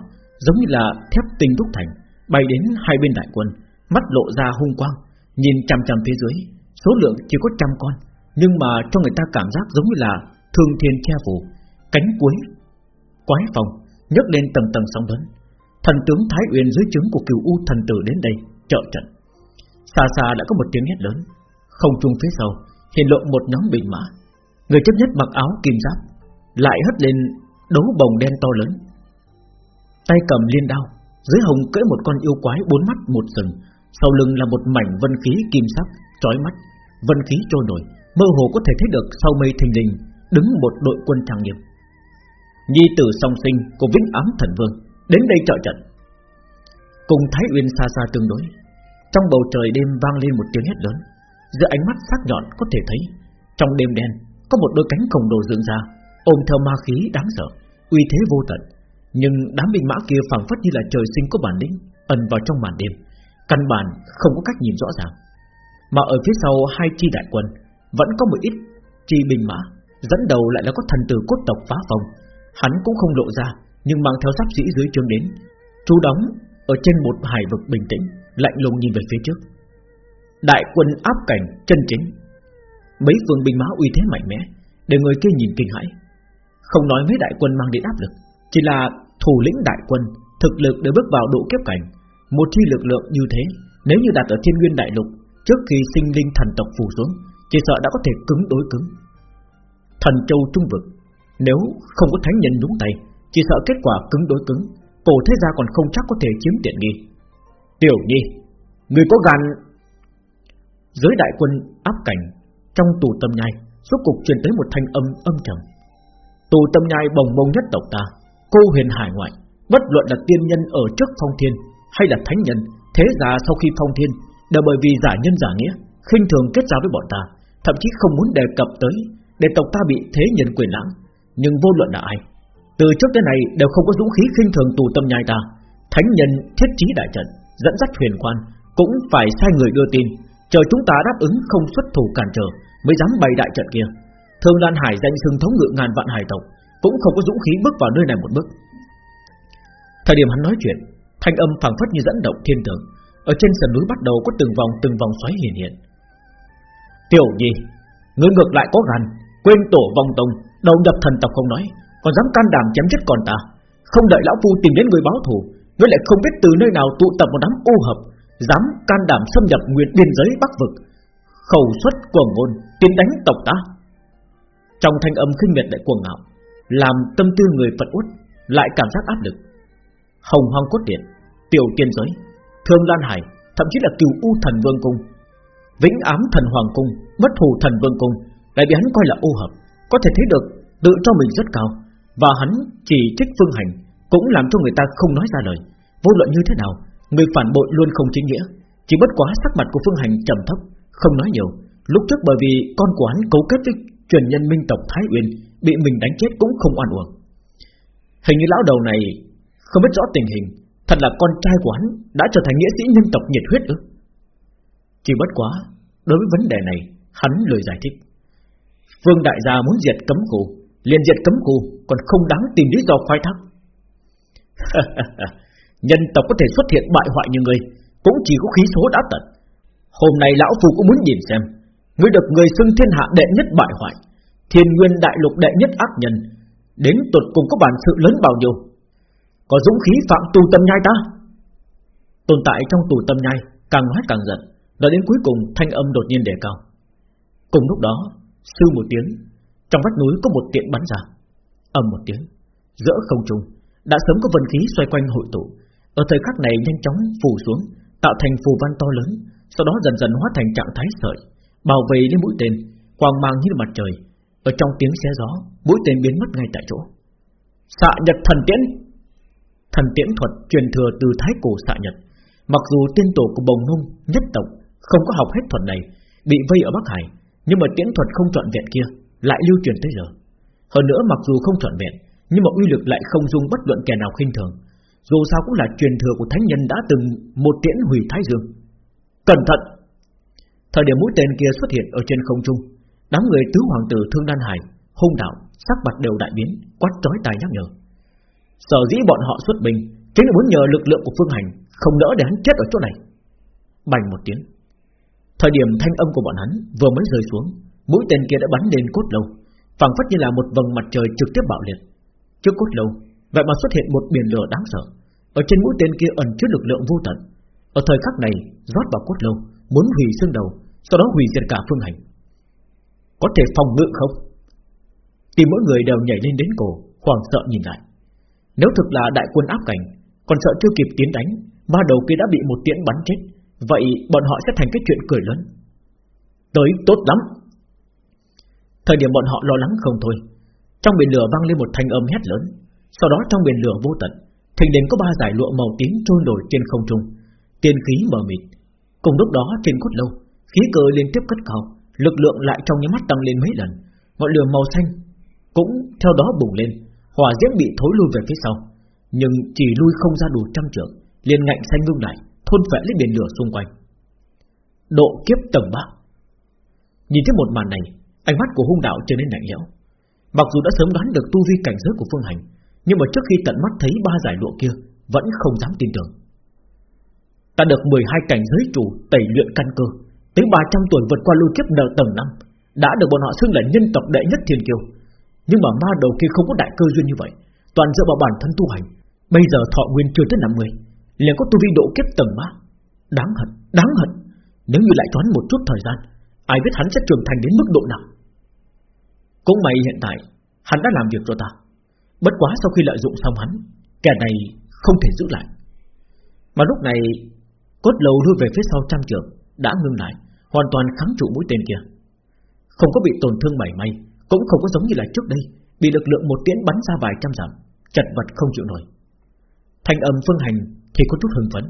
Giống như là thép tinh đúc thành, Bay đến hai bên đại quân, Mắt lộ ra hung quang, Nhìn chằm chằm phía dưới. Số lượng chỉ có trăm con, Nhưng mà cho người ta cảm giác giống như là Thương thiên che phủ, Cánh cuối Quái phòng, nhấc lên tầng tầng sóng lớn. Thần tướng Thái Uyên dưới trướng của cửu U thần tử đến đây, trợ trận. Xa xa đã có một tiếng hét lớn. Không trung phía sau, hiện lộ một nhóm bình mã. Người chấp nhất mặc áo kim giáp, Lại hất lên đấu bồng đen to lớn. Tay cầm liên đao, Dưới hồng cưỡi một con yêu quái bốn mắt một sừng, Sau lưng là một mảnh vân khí kim sắc chói mắt, Vân khí trôi nổi, Mơ hồ có thể thấy được sau mây thình lình, Đứng một đội quân trang nghiêm. Nhi tử song sinh của Vĩnh Ám Thần Vương Đến đây trợ trận. Cùng Thái Uyên xa xa tương đối, Trong bầu trời đêm vang lên một tiếng hét lớn, Giữa ánh mắt sắc nhọn có thể thấy, Trong đêm đen Có một đôi cánh khổng lồ dựng ra, Ôm theo ma khí đáng sợ, Uy thế vô tận. Nhưng đám binh mã kia phảng phất như là trời sinh có bản lĩnh, Ẩn vào trong màn đêm, Căn bản không có cách nhìn rõ ràng. Mà ở phía sau hai chi đại quân, Vẫn có một ít chi binh mã, Dẫn đầu lại là có thần tử cốt tộc phá phòng. Hắn cũng không lộ ra, Nhưng mang theo giáp sĩ dưới trường đến Chú đóng ở trên một hải vực bình tĩnh, Lạnh lùng nhìn về phía trước. Đại quân áp cảnh chân chính, Mấy phương binh mã uy thế mạnh mẽ, Để người kia nhìn kinh hãi. Không nói mấy đại quân mang đến áp lực, Chỉ là thủ lĩnh đại quân, Thực lực để bước vào độ kiếp cảnh. Một chi lực lượng như thế, Nếu như đặt ở thiên nguyên đại lục Trước khi sinh linh thần tộc phủ xuống, Chỉ sợ đã có thể cứng đối cứng. Thần châu trung vực, Nếu không có thánh nhân nhúng tay, Chỉ sợ kết quả cứng đối cứng, Cổ thế gia còn không chắc có thể chiếm tiện nghi. Tiểu nhi, Người có gan Giới đại quân áp cảnh Trong tù tâm nhai, Suốt cục truyền tới một thanh âm âm trầm. Tù tâm nhai bồng bông nhất tộc ta, Cô huyền hải ngoại, Bất luận là tiên nhân ở trước phong thiên Hay là thánh nhân, Thế gia sau khi phong thiên Đều bởi vì giả nhân giả nghĩa, khinh thường kết giao với bọn ta, Thậm chí không muốn đề cập tới Để tộc ta bị thế nhân quyền lãng. Nhưng vô luận là ai, Từ trước tới nay đều không có dũng khí khinh thường tù tâm nhai ta. Thánh nhân thiết trí đại trận, Dẫn dắt huyền quan, Cũng phải sai người đưa tin, Chờ chúng ta đáp ứng không xuất thủ cản trở Mới dám bày đại trận kia. Thương Lan Hải danh xưng thống ngự ngàn vạn hải tộc, Cũng không có dũng khí bước vào nơi này một bước. Thời điểm hắn nói chuyện, Thanh âm phảng phất như dẫn động thiên tượng ở trên sườn núi bắt đầu có từng vòng từng vòng xoáy hiện hiện. Tiểu gì Ngươi ngược lại có gan, Quên tổ vong tông, Đầu nhập thần tộc không nói, Còn dám can đảm chém chết còn ta. Không đợi lão phu tìm đến người báo thù Ngươi lại không biết từ nơi nào tụ tập một đám ô hợp, Dám can đảm xâm nhập nguyện biên giới Bắc Vực. Khẩu xuất cuồng ngôn Tiến đánh tộc ta. Trong thanh âm khinh miệt đại cuồng ngạo, Làm tâm tư người phật uất Lại cảm giác áp lực. Hồng hoang cốt điện, Tiểu tiên giới. Thương Lan Hải, Thậm chí là Cựu U thần vương cung. Vĩnh ám thần hoàng cung Mất Hù thần vương cung, Lại bị hắn coi là ô hợp, Có thể thấy được tự cho mình rất cao, Và hắn chỉ trích phương hành, Cũng làm cho người ta không nói ra lời. Vô luận như thế nào, Người phản bội luôn không chính nghĩa, Chỉ bất quá sắc mặt của phương hành trầm thấp, Không nói nhiều. Lúc trước bởi vì con của hắn cấu kết với truyền nhân minh tộc Thái Uyên, Bị mình đánh chết cũng không oan uổng. Hình như lão đầu này Không biết rõ tình hình Thật là con trai của hắn Đã trở thành nghĩa sĩ nhân tộc nhiệt huyết ư? Chỉ bất quá, Đối với vấn đề này, Hắn lời giải thích. Vương đại gia muốn diệt cấm khu, liền diệt cấm khu, Còn không đáng tìm lý do khoai thác. Nhân tộc có thể xuất hiện bại hoại như ngươi Cũng chỉ có khí số đã tận. Hôm nay lão phu cũng muốn nhìn xem Ngươi được người xưng thiên hạ đệ nhất bại hoại, Thiên nguyên đại lục đệ nhất ác nhân, Đến tuột cùng có bản sự lớn bao nhiêu? Có dũng khí phạm tù tâm nhai ta? Tồn tại trong tù tâm nhai, Càng nói càng giận Đã đến cuối cùng thanh âm đột nhiên đề cao. Cùng lúc đó, Sư một tiếng, Trong vách núi có một tiện bắn ra. Âm một tiếng, Giữa không trung, Đã sớm có vân khí xoay quanh hội tụ. Ở thời khắc này nhanh chóng phủ xuống, Tạo thành phù văn to lớn, Sau đó dần dần hóa thành trạng thái sợi Bảo vệ lên mũi tên, Quang mang như mặt trời. Ở trong tiếng xé gió, Mũi tên biến mất ngay tại chỗ. Xạ nhật thần tiễn! Thần tiễn thuật truyền thừa từ thái cổ xạ nhật. Mặc dù tiên tổ của bồng nung nhất tộc Không có học hết thuật này Bị vây ở Bắc Hải Nhưng mà tiễn thuật không trọn vẹn kia Lại lưu truyền tới giờ. Hơn nữa mặc dù không trọn vẹn Nhưng mà uy lực lại không dung bất luận kẻ nào khinh thường. Dù sao cũng là truyền thừa của thánh nhân đã từng Một tiễn hủy thái dương. Cẩn thận! Thời điểm mũi tên kia xuất hiện ở trên không trung Đám người tứ hoàng tử Thương Đan Hải Hung đạo, sắc mặt đều đại biến Quát chói tai nhắc nhở. Sở dĩ bọn họ xuất binh Chính là muốn nhờ lực lượng của phương hành Không đỡ để hắn chết ở chỗ này. Bành một tiếng. Thời điểm thanh âm của bọn hắn vừa mới rơi xuống, Mũi tên kia đã bắn lên cốt lâu, phảng phất như là một vầng mặt trời trực tiếp bạo liệt. Trước cốt lâu, Vậy mà xuất hiện một biển lửa đáng sợ. Ở trên mũi tên kia ẩn chứa lực lượng vô tận. Ở thời khắc này, rót vào cốt lâu, Muốn hủy xương đầu, Sau đó hủy diệt cả phương hành. Có thể phòng ngự không? Thì mỗi người đều nhảy lên đến cổ Hoàng sợ nhìn lại. Nếu thực là đại quân áp cảnh, Còn sợ chưa kịp tiến đánh, Ma đầu kia đã bị một tiễn bắn chết, Vậy bọn họ sẽ thành cái chuyện cười lớn. Tới tốt lắm. Thời điểm bọn họ lo lắng không thôi, Trong biển lửa vang lên một thanh âm hét lớn. Sau đó trong biển lửa vô tận, Thình đến có ba giải lụa màu tím trôi nổi trên không trung. Tiên khí mờ mịt. Cùng lúc đó, trên cốt lâu, Khí cơ liên tiếp cất cao, Lực lượng lại trong những mắt tăng lên mấy lần. Ngọn lửa màu xanh cũng theo đó bùng lên. Hỏa diễm bị thối lui về phía sau Nhưng chỉ lui không ra đủ trăm trượng liền ngạnh xanh ngưng lại thôn phệ lấy biển lửa xung quanh. Độ kiếp tầng ba. Nhìn thấy một màn này, ánh mắt của hung đạo trở nên lạnh lẽo. Mặc dù đã sớm đoán được tu vi cảnh giới của Phương Hành, nhưng mà trước khi tận mắt thấy ba giải lụa kia, vẫn không dám tin tưởng. Ta được 12 cảnh giới chủ tẩy luyện căn cơ, tới 300 tuổi vượt qua lưu kiếp nợ tầng 5, đã được bọn họ xưng là nhân tộc đệ nhất thiên kiêu. Nhưng mà ma đầu kia không có đại cơ duyên như vậy, toàn dựa vào bản thân tu hành. Bây giờ thọ nguyên chưa tới 50, liền có tu vi độ kiếp tầng ma? Đáng hận, đáng hận. Nếu như lại toán một chút thời gian Ai biết hắn sẽ trưởng thành đến mức độ nào. Cũng may hiện tại Hắn đã làm việc cho ta. Bất quá sau khi lợi dụng xong hắn Kẻ này không thể giữ lại. Mà lúc này Cốt lầu lui về phía sau trăm trường Đã ngưng lại Hoàn toàn kháng trụ mũi tên kia. Không có bị tổn thương mảy may. Cũng không có giống như là trước đây, Bị lực lượng một tiễn bắn ra vài trăm dặm, Chật vật không chịu nổi. Thanh âm phương hành thì có chút hưng phấn.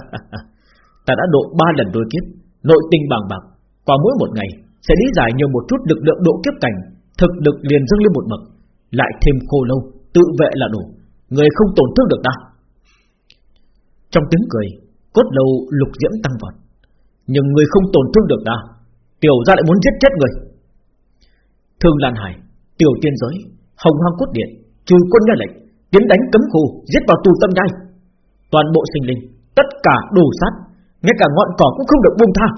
Ta đã độ ba lần đôi kiếp, Nội tinh bằng bạc, Qua mỗi một ngày sẽ lý giải nhiều một chút lực lượng độ kiếp cảnh, Thực lực liền dâng lên một bậc, Lại thêm khô lâu, Tự vệ là đủ, Người không tổn thương được ta. Trong tiếng cười, Cốt lâu lục diễm tăng vọt, Nhưng người không tổn thương được ta, Tiểu ra lại muốn giết chết người. Thương Lan Hải, Tiểu tiên giới, Hồng hoang cốt điện Trừ quân nha lệnh, Tiến đánh cấm khu, Giết vào tù tâm nhai. Toàn bộ sinh linh, Tất cả đồ sát Ngay cả ngọn cỏ cũng không được buông tha.